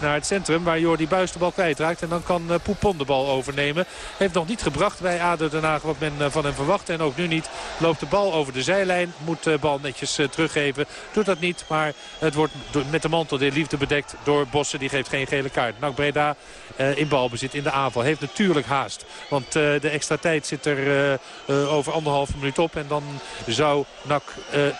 J: naar het centrum waar Jordi Buis de bal kwijtraakt. En dan kan uh, Poupon de bal overnemen. Heeft nog niet gebracht bij ADO Den Haag wat men uh, van hem verwacht. En ook nu niet loopt de bal over de zijlijn. Moet de bal netjes uh, teruggeven. Doet dat niet, maar het wordt met de mantel de liefde bedekt door Bossen. Die geeft geen gele kaart. Nak Breda in balbezit in de aanval. Heeft natuurlijk haast. Want de extra tijd zit er over anderhalve minuut op. En dan zou Nak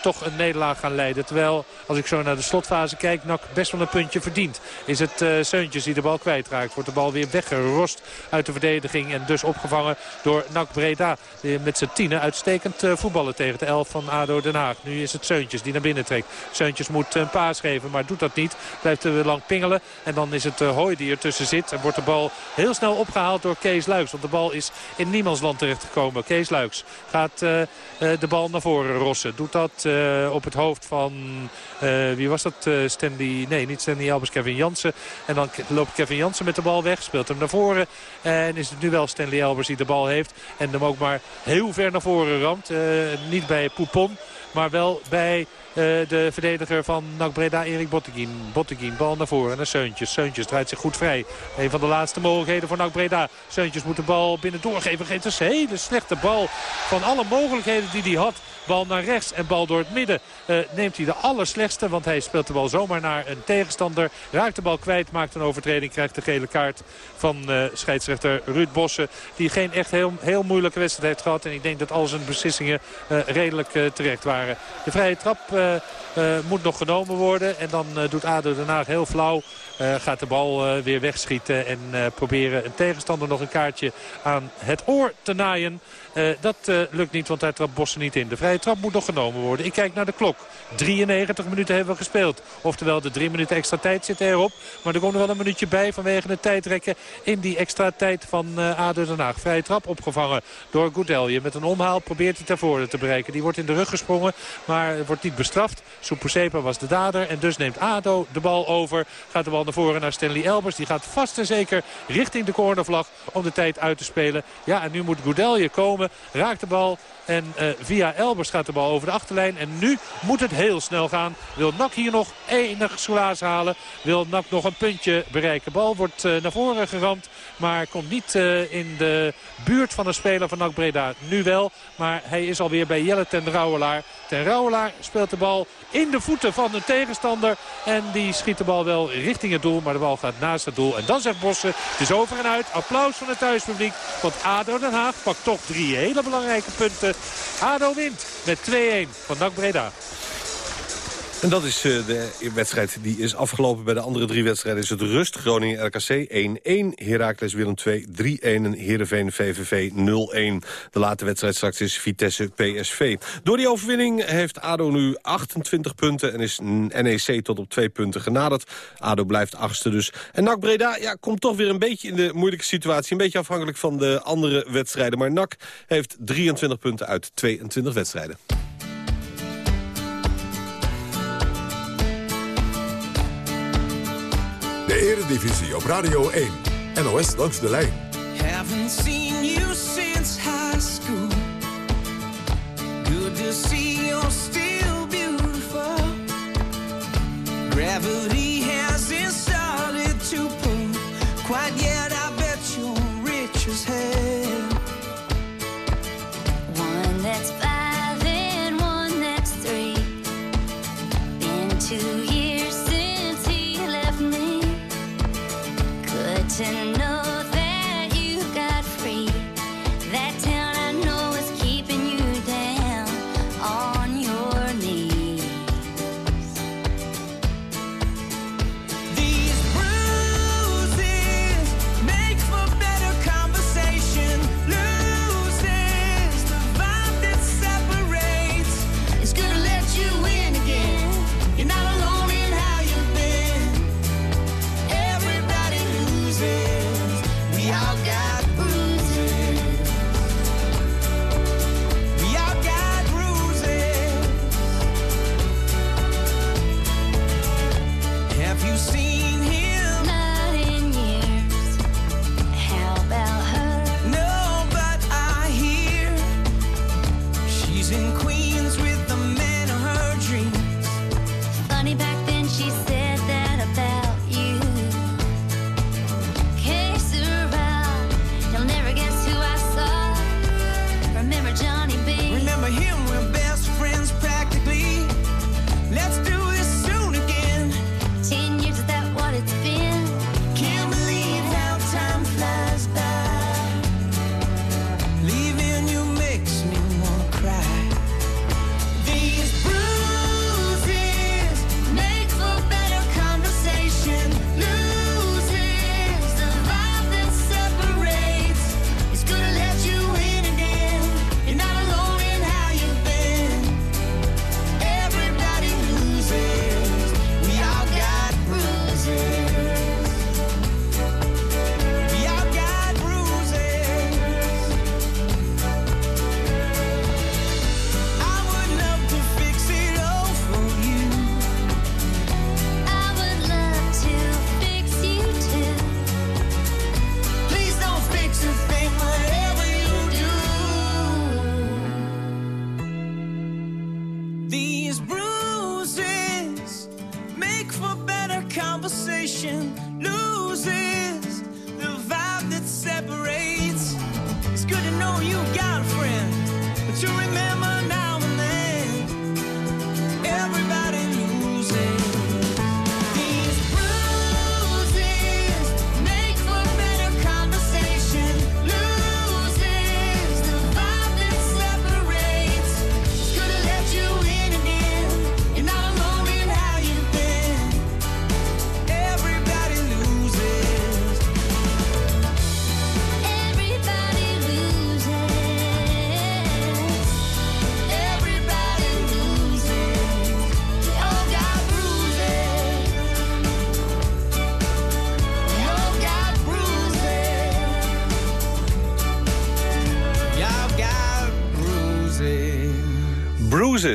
J: toch een nederlaag gaan leiden. Terwijl, als ik zo naar de slotfase kijk, Nak best wel een puntje verdient. Is het uh, Seuntjes die de bal kwijtraakt. Wordt de bal weer weggerost uit de verdediging. En dus opgevangen door NAC Breda. Met zijn tienen uitstekend uh, voetballen tegen de elf van ADO Den Haag. Nu is het Seuntjes die naar binnen trekt. Seuntjes moet een paas geven, maar doet dat niet. Blijft er lang pingelen. En dan is het Hooi die ertussen zit. En wordt de bal heel snel opgehaald door Kees Luiks. Want de bal is in niemandsland terechtgekomen. Kees Luiks gaat de bal naar voren rossen. Doet dat op het hoofd van... wie was dat? Stanley... Nee, niet Stanley Albers, Kevin Jansen. En dan loopt Kevin Jansen met de bal weg. Speelt hem naar voren. En is het nu wel Stanley Elbers die de bal heeft. En hem ook maar heel ver naar voren ramt. Niet bij Poupon. Maar wel bij uh, de verdediger van NAC Breda, Erik Botteguin. Botteguin, bal naar voren naar Seuntjes. Seuntjes draait zich goed vrij. Een van de laatste mogelijkheden voor NAC Breda. Seuntjes moet de bal binnen doorgeven. Geeft een hele slechte bal van alle mogelijkheden die hij had. Bal naar rechts en bal door het midden uh, neemt hij de allerslechtste. Want hij speelt de bal zomaar naar een tegenstander. Raakt de bal kwijt, maakt een overtreding. Krijgt de gele kaart van uh, scheidsrechter Ruud Bossen. Die geen echt heel, heel moeilijke wedstrijd heeft gehad. En ik denk dat al zijn beslissingen redelijk terecht waren. De vrije trap moet nog genomen worden. En dan doet ADO Den Haag heel flauw. Uh, gaat de bal weer wegschieten en proberen een tegenstander nog een kaartje aan het oor te naaien. dat lukt niet, want hij trapt Bossen niet in. De vrije trap moet nog genomen worden. Ik kijk naar de klok. 93 minuten hebben we gespeeld. Oftewel, de drie minuten extra tijd zit erop. Maar er komt nog wel een minuutje bij vanwege het tijdrekken in die extra tijd van uh, ADO Den Haag. Vrije trap opgevangen door Goudelje. Met een omhaal probeert hij ter te bereiken. Die wordt in de rug gesprongen, maar wordt niet bestraft. Soeposepa was de dader en dus neemt ADO de bal over. Gaat de bal naar voren naar Stanley Elbers. Die gaat vast en zeker richting de cornervlag om de tijd uit te spelen. Ja, en nu moet Goudelje komen. Raakt de bal en uh, via Elbers gaat de bal over de achterlijn. En nu moet het heel snel gaan. Wil Nak hier nog enig slaas halen. Wil Nak nog een puntje bereiken. Bal wordt uh, naar voren geramd. Maar komt niet uh, in de buurt van een speler van Nak Breda. Nu wel. Maar hij is alweer bij Jelle ten Rouwelaar. Ten Rouwelaar speelt de bal in de voeten van de tegenstander. En die schiet de bal wel richting het doel. Maar de bal gaat naast het doel. En dan zegt Bossen, het is over en uit. Applaus van het thuispubliek. Want ADO Den Haag pakt toch drie hele belangrijke punten. ADO wint met 2-1 van NAC Breda.
H: En dat is uh, de wedstrijd die is afgelopen. Bij de andere drie wedstrijden is het rust. Groningen RKC 1-1, Heracles Willem 2 3-1 en Heerenveen VVV 0-1. De late wedstrijd straks is Vitesse PSV. Door die overwinning heeft ADO nu 28 punten en is NEC tot op 2 punten genaderd. ADO blijft achtste dus. En NAC Breda ja, komt toch weer een beetje in de moeilijke situatie. Een beetje afhankelijk van de andere wedstrijden. Maar NAC heeft 23 punten uit 22 wedstrijden.
O: De Eredivisie op Radio 1. NOS langs de lijn.
M: Haven't seen you since high school. Good to see you're still beautiful. Gravity hasn't started to pull quite yet. I bet you're rich as hell.
P: One that's five and one that's three. Been two you
M: seen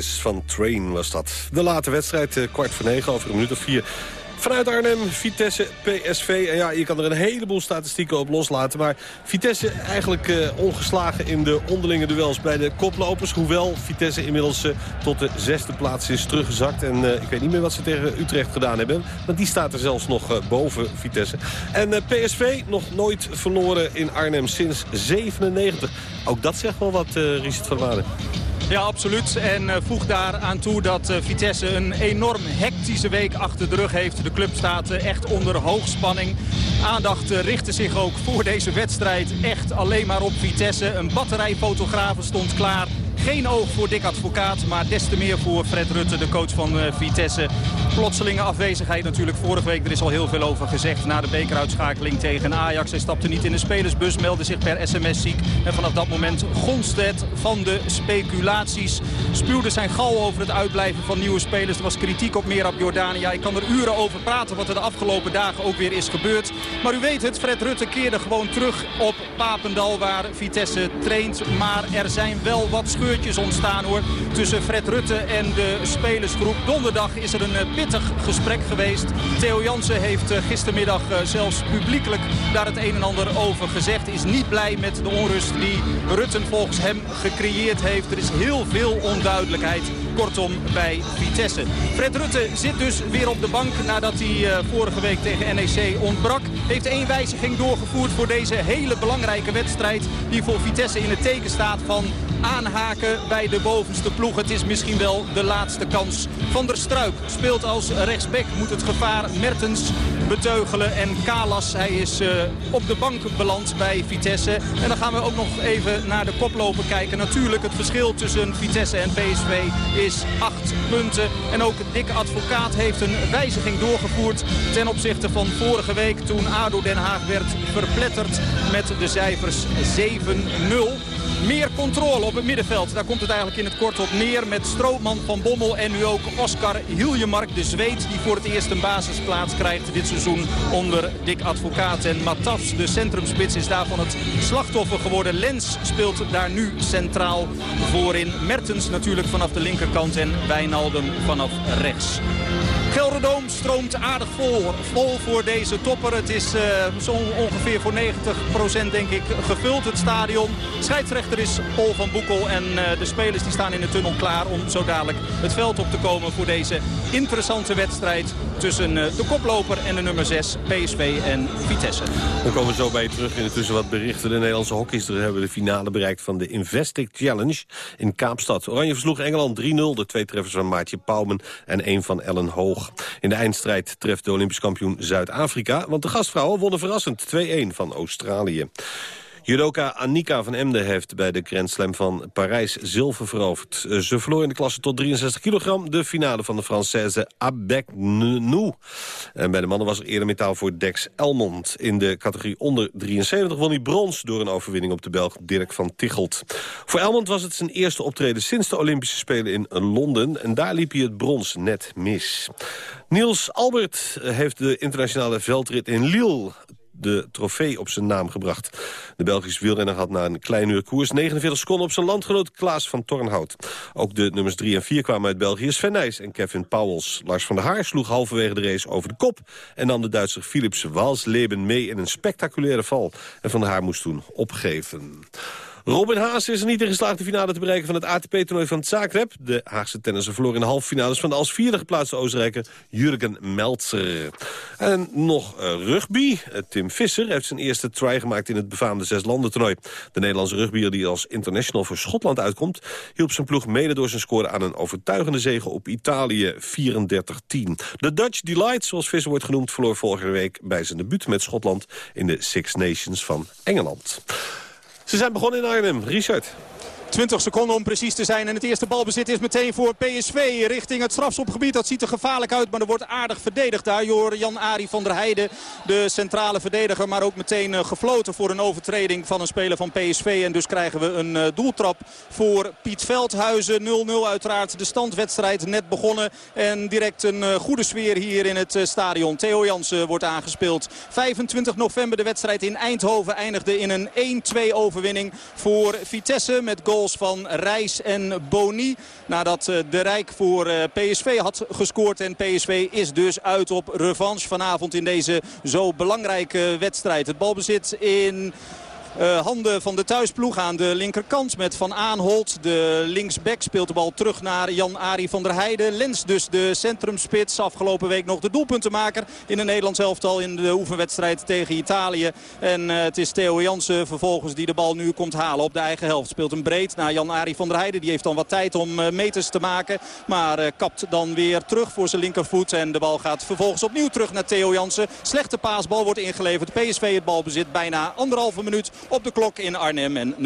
H: Van Train was dat. De late wedstrijd, eh, kwart voor negen, over een minuut of vier. Vanuit Arnhem, Vitesse, PSV. En ja, je kan er een heleboel statistieken op loslaten. Maar Vitesse eigenlijk eh, ongeslagen in de onderlinge duels bij de koplopers. Hoewel Vitesse inmiddels eh, tot de zesde plaats is teruggezakt. En ik weet niet meer wat ze tegen Utrecht gedaan hebben. Want die staat er zelfs nog boven Vitesse. En PSV nog nooit verloren in Arnhem sinds 97. Ook dat zegt wel wat, Richard van Waarden.
Q: Ja, absoluut. En eh, voeg daar aan toe dat eh, Vitesse een enorm hectische week achter de rug heeft. De club staat eh, echt onder hoogspanning. Aandacht richtte zich ook voor deze wedstrijd echt alleen maar op Vitesse. Een batterij fotografen stond klaar. Geen oog voor Dick Advocaat, maar des te meer voor Fred Rutte, de coach van eh, Vitesse. Plotselinge afwezigheid natuurlijk vorige week. Er is al heel veel over gezegd na de bekeruitschakeling tegen Ajax. Hij stapte niet in de spelersbus, meldde zich per sms ziek. En vanaf dat moment gonste het van de speculaties. Spuwde zijn gal over het uitblijven van nieuwe spelers. Er was kritiek op Merab Jordania. Ik kan er uren over praten wat er de afgelopen dagen ook weer is gebeurd. Maar u weet het, Fred Rutte keerde gewoon terug op Papendal waar Vitesse traint. Maar er zijn wel wat scheuren ontstaan hoor. Tussen Fred Rutte en de spelersgroep. Donderdag is er een eh, pittig gesprek geweest. Theo Jansen heeft eh, gistermiddag eh, zelfs publiekelijk daar het een en ander over gezegd. Is niet blij met de onrust die Rutten volgens hem gecreëerd heeft. Er is heel veel onduidelijkheid. Kortom bij Vitesse. Fred Rutte zit dus weer op de bank nadat hij vorige week tegen NEC ontbrak. Heeft één wijziging doorgevoerd voor deze hele belangrijke wedstrijd. Die voor Vitesse in het teken staat van aanhaken bij de bovenste ploeg. Het is misschien wel de laatste kans. Van der Struik speelt als rechtsback. Moet het gevaar Mertens beteugelen. En Kalas, hij is eh, op de bank beland bij Vitesse. En dan gaan we ook nog even naar de koploper kijken. Natuurlijk het verschil tussen Vitesse en PSV is 8 punten. En ook Dick Advocaat heeft een wijziging doorgevoerd ten opzichte van vorige week toen ADO Den Haag werd verpletterd met de cijfers 7-0. Meer controle op het middenveld. Daar komt het eigenlijk in het kort op neer. Met Stroopman van Bommel en nu ook Oscar Hiljemark, de Zweed. Die voor het eerst een basisplaats krijgt dit seizoen onder Dick Advocaat. En Matafs, de centrumspits, is daarvan het slachtoffer geworden. Lens speelt daar nu centraal voorin. Mertens natuurlijk vanaf de linkerkant en Wijnaldum vanaf rechts. Gelderdoom stroomt aardig vol, vol voor deze topper. Het is uh, zo ongeveer voor 90% denk ik gevuld het stadion. Scheidsrechter is Paul van Boekel en uh, de spelers die staan in de tunnel klaar om zo dadelijk het veld op te komen voor deze interessante wedstrijd tussen uh, de koploper en de nummer 6 PSV en Vitesse.
H: Dan komen we zo bij je terug in tussen wat berichten. De Nederlandse hockeysters hebben de finale bereikt van de Investic Challenge in Kaapstad. Oranje versloeg Engeland 3-0. De twee treffers van Maartje Pauwmen en één van Ellen Hoog. In de eindstrijd treft de Olympisch kampioen Zuid-Afrika... want de gastvrouwen wonnen verrassend 2-1 van Australië. Judoka Annika van Emden heeft bij de Grand Slam van Parijs zilver veroverd. Eh, Ze verloor in de klasse tot 63 kilogram de finale van de Française Abeknou. En bij de mannen was er eerder metaal voor Dex Elmond. In de categorie onder 73 won hij brons door een overwinning op de Belg Dirk van Tichelt. Voor Elmond was het zijn eerste optreden sinds de Olympische Spelen in Londen. En daar liep hij het brons net mis. Niels Albert heeft de internationale veldrit in Lille de trofee op zijn naam gebracht. De Belgische wielrenner had na een klein uur koers 49 seconden op zijn landgenoot Klaas van Tornhout. Ook de nummers 3 en 4 kwamen uit België Sven Nijs en Kevin Pauwels. Lars van der Haar sloeg halverwege de race over de kop en nam de Duitser Philips Walsleben mee in een spectaculaire val. En van der Haar moest toen opgeven. Robin Haas is er niet in geslaagd de finale te bereiken van het ATP-toernooi van Zagreb. De Haagse tennisser verloor in de halve finales van de als vierde geplaatste Oostenrijker Jurgen Meltzer. En nog uh, rugby. Uh, Tim Visser heeft zijn eerste try gemaakt in het befaamde zeslanden-toernooi. De Nederlandse rugbier die als international voor Schotland uitkomt... hielp zijn ploeg mede door zijn score aan een overtuigende zege op Italië 34-10. De Dutch Delight, zoals Visser wordt genoemd, verloor vorige week bij zijn debuut met Schotland in de Six Nations van Engeland. Ze zijn begonnen in Arnhem. Richard.
Q: 20 seconden om precies te zijn. En het eerste balbezit is meteen voor PSV richting het strafschopgebied. Dat ziet er gevaarlijk uit, maar er wordt aardig verdedigd daar. Door Jan-Ari van der Heijden, de centrale verdediger. Maar ook meteen uh, gefloten voor een overtreding van een speler van PSV. En dus krijgen we een uh, doeltrap voor Piet Veldhuizen. 0-0 uiteraard de standwedstrijd net begonnen. En direct een uh, goede sfeer hier in het stadion. Theo Jansen wordt aangespeeld. 25 november de wedstrijd in Eindhoven eindigde in een 1-2 overwinning voor Vitesse met goal van Reis en Boni. Nadat de Rijk voor PSV had gescoord. En PSV is dus uit op revanche vanavond in deze zo belangrijke wedstrijd. Het balbezit in... Uh, handen van de thuisploeg aan de linkerkant met Van Aanholt. De linksback speelt de bal terug naar Jan-Ari van der Heijden. Lens dus de centrumspits. Afgelopen week nog de doelpuntenmaker in de Nederlands elftal in de oefenwedstrijd tegen Italië. En uh, het is Theo Jansen vervolgens die de bal nu komt halen op de eigen helft. Speelt hem breed naar Jan-Ari van der Heijden. Die heeft dan wat tijd om uh, meters te maken. Maar kapt dan weer terug voor zijn linkervoet. En de bal gaat vervolgens opnieuw terug naar Theo Jansen. Slechte paasbal wordt ingeleverd. PSV het balbezit bijna anderhalve minuut op de klok in Arnhem en 0-0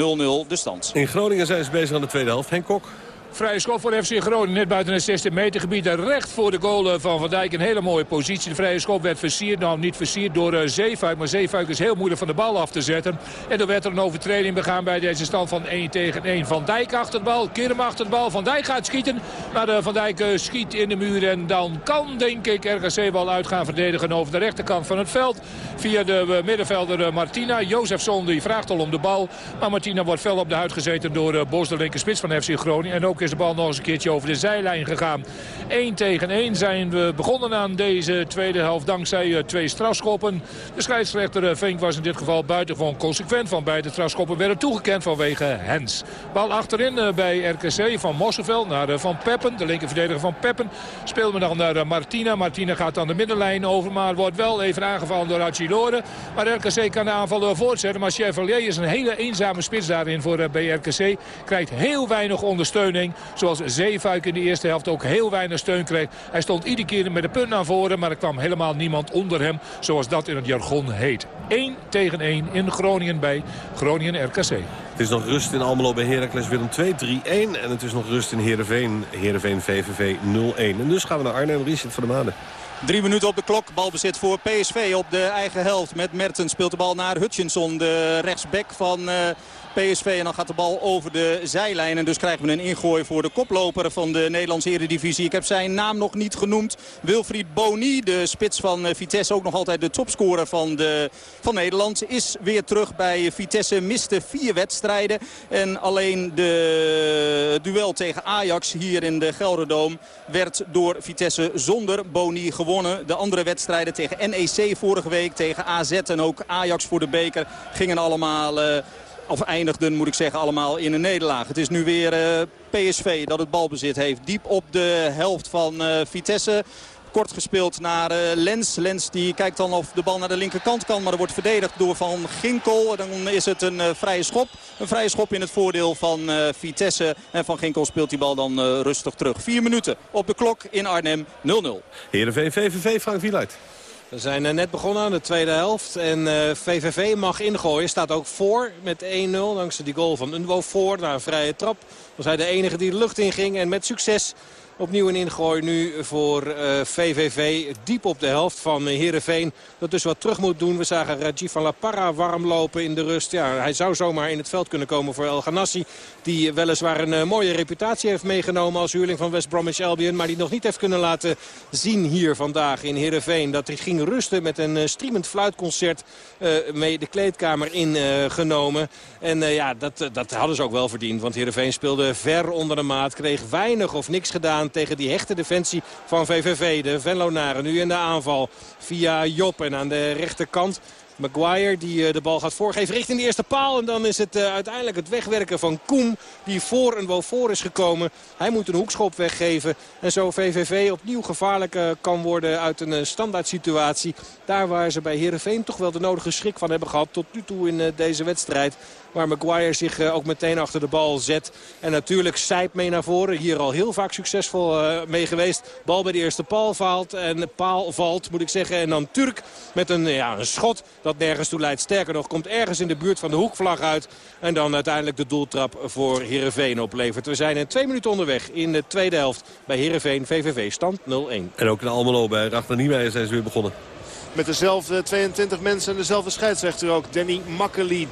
Q: de stand.
H: In Groningen zijn ze bezig aan de tweede helft. Henk Kok.
K: Vrije schop voor FC Groningen. Net buiten het 16 meter gebied. Recht voor de goal eh, van Van Dijk. Een hele mooie positie. De vrije schop werd versierd. Nou, niet versierd door uh, Zeefuik. Maar Zeefuik is heel moeilijk van de bal af te zetten. En er werd er een overtreding begaan bij deze stand van 1 tegen 1. Van Dijk achter de bal. Kerm achter de bal. Van Dijk gaat schieten. Maar uh, Van Dijk schiet in de muur. En dan kan, denk ik, RKC wel uit gaan verdedigen over de rechterkant van het veld. Via de middenvelder Martina. Jozefson die vraagt al om de bal. Maar Martina wordt fel op de huid gezeten door Bos, de linker spits van FC Groningen. En ook is de bal nog eens een keertje over de zijlijn gegaan. 1 tegen 1 zijn we begonnen aan deze tweede helft dankzij uh, twee strafschoppen. De scheidsrechter Vink was in dit geval buitengewoon consequent. Van beide strafschoppen werden toegekend vanwege Hens. Bal achterin uh, bij RKC van Mosselveld naar Van Peppen. De linkerverdediger van Peppen speelt me dan naar Martina. Martina gaat dan de middenlijn over, maar wordt wel even aangevallen door Achilore. Maar RKC kan de aanval voortzetten. Maar Chevalier is een hele eenzame spits daarin voor bij RKC. Krijgt heel weinig ondersteuning. Zoals Zeefuik in de eerste helft ook heel weinig steun kreeg. Hij stond iedere keer met de punt naar voren. Maar er kwam helemaal niemand onder hem. Zoals dat in het jargon heet. 1 tegen 1 in Groningen bij Groningen RKC.
H: Het is nog rust in Almelo bij Heracles Willem 2, 3-1. En het is nog rust in Heerenveen, Heerenveen VVV 0-1. En dus gaan we naar Arnhem, Richard van der Maanden.
Q: Drie minuten op de klok. Balbezit voor PSV op de eigen helft. Met Mertens speelt de bal naar Hutchinson. De rechtsback van uh, PSV. En dan gaat de bal over de zijlijn. En dus krijgen we een ingooi voor de koploper van de Nederlandse Eredivisie. Ik heb zijn naam nog niet genoemd. Wilfried Boni, de spits van Vitesse. Ook nog altijd de topscorer van, de, van Nederland. Is weer terug bij Vitesse. Miste vier wedstrijden. En alleen de duel tegen Ajax hier in de Gelderdoom werd door Vitesse zonder Boni gewonnen. De andere wedstrijden tegen NEC vorige week, tegen AZ en ook Ajax voor de beker gingen allemaal... Uh, of eindigden, moet ik zeggen, allemaal in een nederlaag. Het is nu weer uh, PSV dat het balbezit heeft. Diep op de helft van uh, Vitesse. Kort gespeeld naar uh, Lens. Lens die kijkt dan of de bal naar de linkerkant kan. Maar er wordt verdedigd door Van Ginkel. Dan is het een vrije schop. Een vrije schop in het voordeel van Vitesse. En Van Ginkel speelt die bal dan rustig terug. Vier minuten op de klok in Arnhem 0-0.
H: Heerenveen VVV, Frank Wieluid.
L: We zijn net begonnen aan de tweede helft. En VVV mag ingooien. Staat ook voor met 1-0. Dankzij die goal van Unwo voor. Na een vrije trap was hij de enige die de lucht in ging. En met succes Opnieuw een ingooi nu voor VVV. Diep op de helft van Heerenveen. Dat dus wat terug moet doen. We zagen Rajiv van La Parra warm lopen in de rust. Ja, hij zou zomaar in het veld kunnen komen voor El Ganassi. Die weliswaar een mooie reputatie heeft meegenomen als huurling van West Bromwich Albion. Maar die nog niet heeft kunnen laten zien hier vandaag in Heerenveen. Dat hij ging rusten met een streamend fluitconcert mee de kleedkamer ingenomen. en ja, dat, dat hadden ze ook wel verdiend. Want Heerenveen speelde ver onder de maat. Kreeg weinig of niks gedaan tegen die hechte defensie van VVV. De Venlonaren nu in de aanval via Job en aan de rechterkant Maguire die de bal gaat voorgeven richting de eerste paal. En dan is het uh, uiteindelijk het wegwerken van Koem die voor een voor is gekomen. Hij moet een hoekschop weggeven. En zo VVV opnieuw gevaarlijk uh, kan worden uit een standaard situatie. Daar waar ze bij Heerenveen toch wel de nodige schrik van hebben gehad tot nu toe in deze wedstrijd. Waar Maguire zich ook meteen achter de bal zet. En natuurlijk Sijp mee naar voren. Hier al heel vaak succesvol mee geweest. Bal bij de eerste paal valt. En paal valt moet ik zeggen. En dan Turk met een, ja, een schot dat nergens toe leidt. Sterker nog komt ergens in de buurt van de hoekvlag uit. En dan uiteindelijk de doeltrap voor Heerenveen oplevert. We zijn in twee minuten onderweg in de tweede helft bij Heerenveen VVV stand 0-1.
H: En ook in Almelo bij Rachter Niemeyer zijn ze weer begonnen.
I: Met dezelfde 22 mensen en dezelfde scheidsrechter ook. Danny Makkeli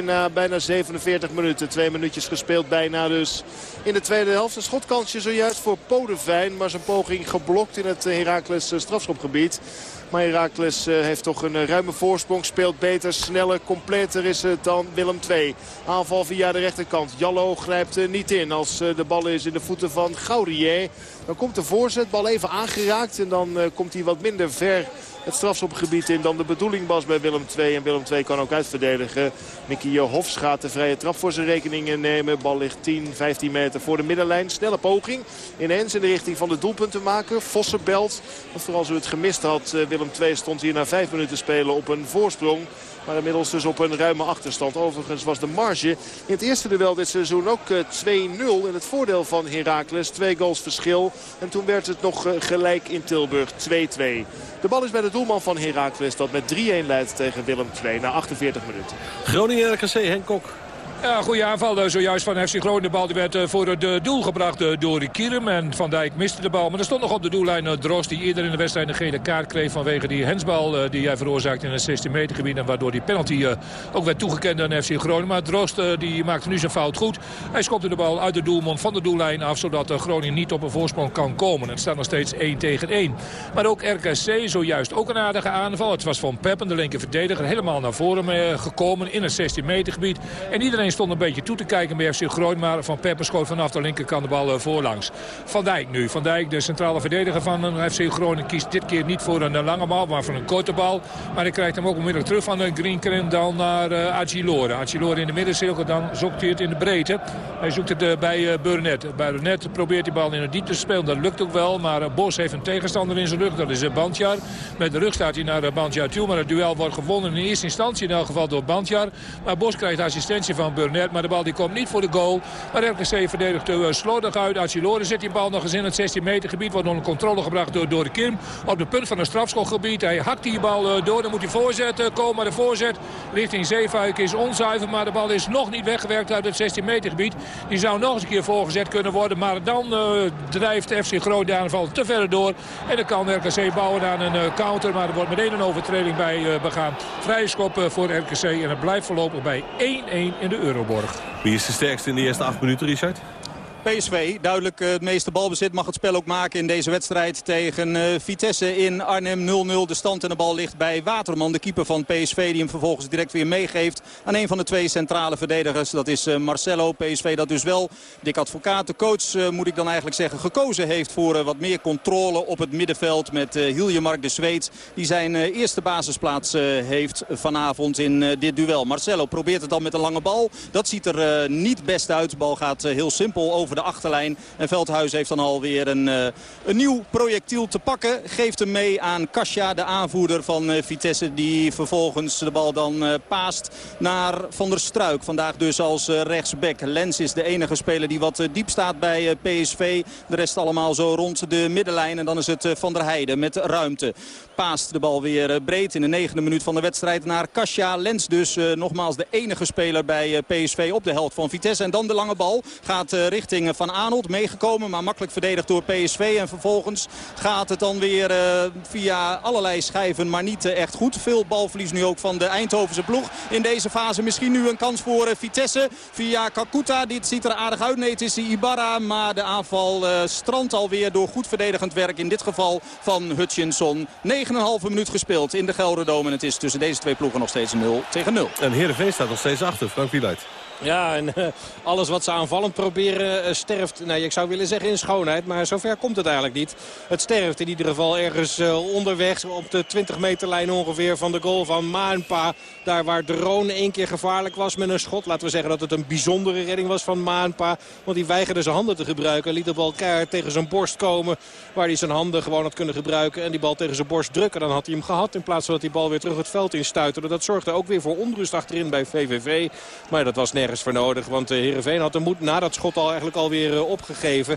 I: 3-1 na bijna 47 minuten. Twee minuutjes gespeeld bijna dus in de tweede helft. Een schotkansje zojuist voor Podevijn. Maar zijn poging geblokt in het Heracles strafschopgebied. Maar Heracles heeft toch een ruime voorsprong. Speelt beter, sneller, completer is het dan Willem II. Aanval via de rechterkant. Jallo grijpt niet in als de bal is in de voeten van Gaurier. Dan komt de voorzet, bal even aangeraakt. En dan komt hij wat minder ver het strafschopgebied in dan de bedoeling was bij Willem II. En Willem II kan ook uitverdedigen. Mickey Hofs gaat de vrije trap voor zijn rekening nemen. Bal ligt 10, 15 meter voor de middenlijn. Snelle poging ineens in de richting van de doelpuntenmaker. Vossenbelt. Vooral zo het gemist had. Willem II stond hier na vijf minuten spelen op een voorsprong. Maar inmiddels dus op een ruime achterstand. Overigens was de marge in het eerste duel dit seizoen ook 2-0 in het voordeel van Heracles. Twee goals verschil. En toen werd het nog gelijk in Tilburg 2-2. De bal is bij de doelman van Heracles dat met 3-1 leidt tegen Willem II na 48 minuten.
H: Groningen RKC, Henk Kok.
K: Ja, goede aanval zojuist van FC Groningen. De bal werd eh, voor het eh, doel gebracht eh, door Kierum. En Van Dijk miste de bal. Maar er stond nog op de doellijn Drost die eerder in de wedstrijd een gele kaart kreeg... vanwege die hensbal die hij veroorzaakte in het 16 meter gebied. En waardoor die penalty ook werd toegekend aan FC Groningen. Maar Drost die maakte nu zijn fout goed. Hij schopte de bal uit de doelmond van de doellijn af... zodat Groningen niet op een voorsprong kan komen. Het staat nog steeds 1 tegen 1. Maar ook RKC zojuist ook een aardige aanval. Het was van Peppen, de linker verdediger, helemaal naar voren gekomen in het 16 meter gebied. En iedereen stond een beetje toe te kijken bij FC Groningen. Maar Van Peppen schoot vanaf de linkerkant de bal eh, voorlangs. Van Dijk nu. Van Dijk, de centrale verdediger van eh, FC Groningen, kiest dit keer niet voor een eh, lange bal, maar voor een korte bal. Maar hij krijgt hem ook onmiddellijk terug van de Greenkeren dan naar uh, Agilore. Agilore in de middencirkel, dan zoekt hij het in de breedte. Hij zoekt het bij uh, Burnett. Burnett probeert die bal in de diepte te spelen. Dat lukt ook wel, maar Bos heeft een tegenstander in zijn rug. Dat is Bandjar. Met de rug staat hij naar Bandjar toe. Maar het duel wordt gewonnen in eerste instantie in elk geval door Bandjar. Maar Bos krijgt assistentie van Burnett. Maar de bal die komt niet voor de goal. Maar RKC verdedigt uh, slordig uit. Agilore zet die bal nog eens in het 16 meter gebied. Wordt onder controle gebracht door, door de Kim. Op de punt van het strafschopgebied. Hij hakt die bal uh, door. Dan moet hij voorzet uh, komen. Maar de voorzet richting Zeefuik is onzuiver. Maar de bal is nog niet weggewerkt uit het 16 meter gebied. Die zou nog eens een keer voorgezet kunnen worden. Maar dan drijft FC Groningen aanval te verder door. En dan kan RKC bouwen aan een counter. Maar er wordt meteen een overtreding bij begaan. Vrije schop voor RKC. En het blijft voorlopig bij 1-1 in de Euroborg.
H: Wie is de sterkste in de eerste acht minuten, Richard?
Q: PSV, duidelijk het meeste balbezit, mag het spel ook maken in deze wedstrijd tegen uh, Vitesse in Arnhem 0-0. De stand en de bal ligt bij Waterman, de keeper van PSV, die hem vervolgens direct weer meegeeft aan een van de twee centrale verdedigers. Dat is uh, Marcelo, PSV dat dus wel, Dick Advocaat, de coach moet ik dan eigenlijk zeggen, gekozen heeft voor wat meer controle op het middenveld met Hiljemark de Zweeds. Die zijn eerste basisplaats heeft vanavond in dit duel. Marcelo probeert het dan met een lange bal. Dat ziet er niet best uit. De bal gaat heel simpel over de achterlijn. En Veldhuis heeft dan alweer een, uh, een nieuw projectiel te pakken. Geeft hem mee aan Kasia, de aanvoerder van uh, Vitesse. Die vervolgens de bal dan uh, paast naar Van der Struik. Vandaag dus als rechtsback. Lens is de enige speler die wat diep staat bij PSV. De rest allemaal zo rond de middenlijn. En dan is het Van der Heijden met ruimte. Paast de bal weer breed in de negende minuut van de wedstrijd naar Kasia. Lens dus nogmaals de enige speler bij PSV op de helft van Vitesse. En dan de lange bal gaat richting van Arnold. Meegekomen, maar makkelijk verdedigd door PSV. En vervolgens gaat het dan weer via allerlei schijven, maar niet echt goed. Veel balverlies nu ook van de Eindhovense ploeg. In deze fase misschien nu een kans voor Vitesse. Via Kakuta, dit ziet er aardig uit. Nee, het is Ibarra, maar de aanval strandt alweer door goed verdedigend werk. In dit geval van Hutchinson. 9,5 minuut gespeeld in de Gelderdoom. En het is tussen deze twee ploegen nog steeds 0 tegen 0.
H: En Heerenveen staat nog steeds achter, Frank Wieluid.
L: Ja, en uh, alles wat ze aanvallend proberen uh, sterft. Nou, ik zou willen zeggen in schoonheid, maar zover komt het eigenlijk niet. Het sterft in ieder geval ergens uh, onderweg op de 20 meter lijn ongeveer van de goal van Maanpa. Daar waar Drone één keer gevaarlijk was met een schot. Laten we zeggen dat het een bijzondere redding was van Maanpa. Want die weigerde zijn handen te gebruiken. Liet de bal keihard tegen zijn borst komen. Waar hij zijn handen gewoon had kunnen gebruiken. En die bal tegen zijn borst drukken. Dan had hij hem gehad. In plaats van dat die bal weer terug het veld instuiterde. Dat zorgde ook weer voor onrust achterin bij VVV. Maar dat was nergens voor nodig. Want Heerenveen had de moed na dat schot al eigenlijk alweer opgegeven.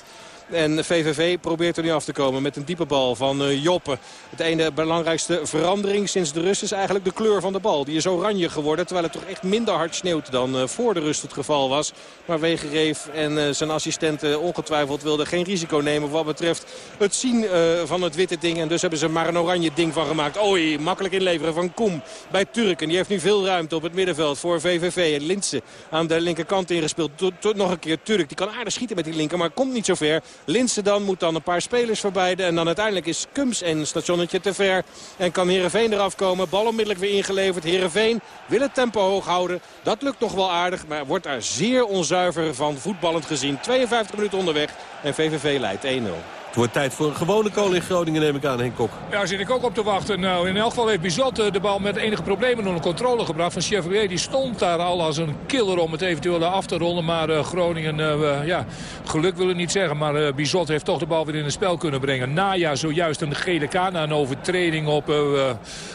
L: En VVV probeert er nu af te komen met een diepe bal van uh, Joppe. Het ene belangrijkste verandering sinds de rust is eigenlijk de kleur van de bal. Die is oranje geworden, terwijl het toch echt minder hard sneeuwt dan uh, voor de rust het geval was. Maar Wegereef en uh, zijn assistenten ongetwijfeld wilden geen risico nemen wat betreft het zien van het witte ding. En dus hebben ze maar een oranje ding van gemaakt. Oei, makkelijk inleveren van Koem bij Turken. Die heeft nu veel ruimte op het middenveld voor VVV. En Linse aan de linkerkant ingespeeld. Tot nog een keer Turk. Die kan aardig schieten met die linker, maar komt niet zo ver. Linse dan moet dan een paar spelers voorbij. En dan uiteindelijk is Kums en stationnetje te ver. En kan Heerenveen eraf komen. Bal onmiddellijk weer ingeleverd. Heerenveen wil het tempo hoog houden. Dat lukt nog wel aardig. Maar wordt daar zeer onzuiver van voetballend gezien. 52 minuten onderweg. En VVV leidt 1-0.
H: Het wordt tijd voor een gewone kool in Groningen, neem ik aan, Henk Kok.
K: Ja, zit ik ook op te wachten. Nou, in elk geval heeft Bizot de bal met enige problemen onder controle gebracht. Van Chevrolet, die stond daar al als een killer om het eventueel af te ronden. Maar uh, Groningen, ja, geluk wil ik niet zeggen. Maar Bizot heeft toch de bal weer in het spel kunnen brengen. Naja, zojuist een gele kaart na een overtreding op,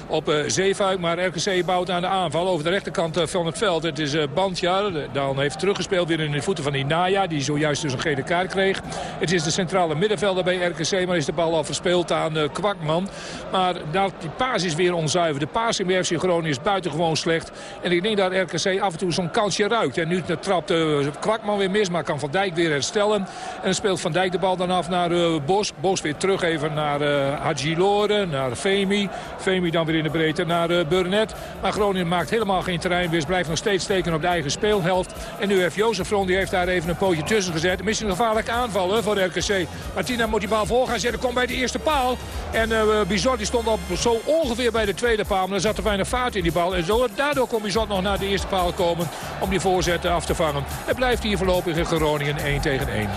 K: op Zeefuik. Maar RKC bouwt aan de aanval over de rechterkant van het veld. Het is Bandjar, dan heeft teruggespeeld weer in de voeten van die Naya. Die zojuist dus een gele kaart kreeg. Het is de centrale middenvelder bij RKC. Maar is de bal al verspeeld aan uh, Kwakman. Maar dat, die paas is weer onzuiver. De paas in bij Groningen is buitengewoon slecht. En ik denk dat RKC af en toe zo'n kansje ruikt. En nu trapt uh, Kwakman weer mis. Maar kan Van Dijk weer herstellen. En dan speelt Van Dijk de bal dan af naar uh, Bos. Bos weer terug even naar uh, Hadji Lore. Naar Femi. Femi dan weer in de breedte naar Burnett. Maar Groningen maakt helemaal geen terreinwist. Blijft nog steeds steken op de eigen speelhelft. En nu heeft Jozef Fron, die heeft daar even een pootje tussen gezet. Misschien een gevaarlijke aanval voor RKC. Martina moet die bal voor gaan zetten. Komt bij de eerste paal. En uh, Bizot die stond op zo ongeveer bij de tweede paal. Maar er zat er weinig vaart in die bal. En zo, daardoor kon Bizot nog naar de eerste paal komen. Om die voorzet af te vangen. Het blijft hier voorlopig in Groningen 1 tegen 1.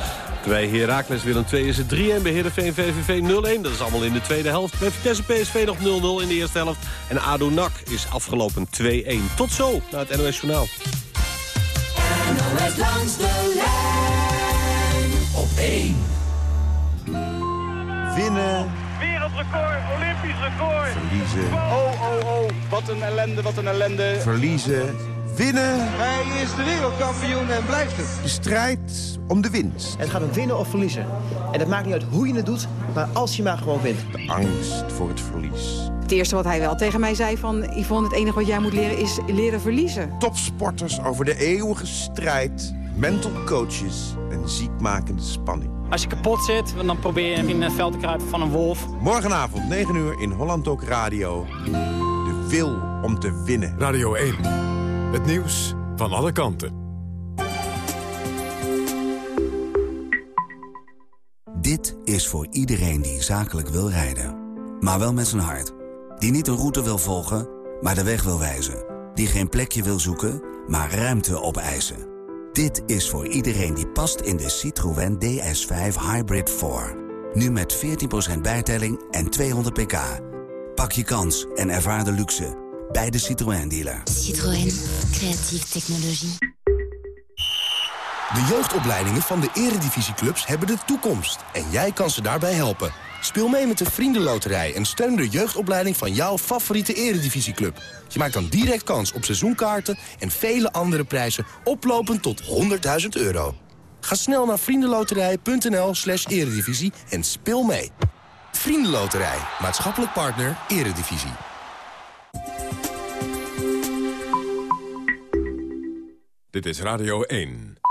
H: Bij Heracles Willem 2 is het 3-1. Bij Heerenveen VVV 0-1. Dat is allemaal in de tweede helft. Bij Vitesse PSV nog 0-0 in de eerste helft. En ADO NAC is afgelopen 2-1. Tot zo naar het NOS Journaal.
M: NOS langs de lijn op 1.
R: Winnen.
S: Wereldrecord, Olympisch record.
R: Verliezen.
S: Oh, oh, oh. Wat een ellende, wat een ellende.
R: Verliezen. Winnen.
S: Hij is de wereldkampioen en blijft het.
R: De strijd om de winst.
T: Het gaat om winnen of verliezen. En het maakt niet uit hoe je het doet, maar als je maar gewoon wint.
R: De angst voor het verlies.
U: Het eerste wat hij wel tegen mij zei van... Yvonne, het enige wat jij moet leren is leren verliezen.
R: Topsporters over de eeuwige strijd. Mental coaches en ziekmakende spanning.
V: Als je kapot zit, dan probeer je in het veld te kruipen van een wolf.
R: Morgenavond, 9 uur, in Holland ook Radio. De wil om te winnen.
O: Radio 1. Het nieuws van alle kanten.
W: Dit is voor iedereen die zakelijk wil rijden. Maar wel met zijn hart. Die niet een route wil volgen, maar de weg wil wijzen. Die geen plekje wil zoeken, maar ruimte opeisen. Dit is voor iedereen die past in de Citroën DS5 Hybrid 4. Nu met 14% bijtelling en 200 pk. Pak je kans en ervaar de luxe bij de Citroën dealer.
X: Citroën, creatieve technologie.
Y: De jeugdopleidingen van de eredivisieclubs hebben de toekomst. En jij kan ze daarbij helpen. Speel mee met de Vriendenloterij en steun de jeugdopleiding van jouw favoriete eredivisieclub. Je maakt dan direct kans op seizoenkaarten en vele andere prijzen oplopend tot 100.000 euro. Ga snel naar vriendenloterij.nl slash eredivisie en speel mee. Vriendenloterij, maatschappelijk partner, eredivisie.
O: Dit is Radio 1.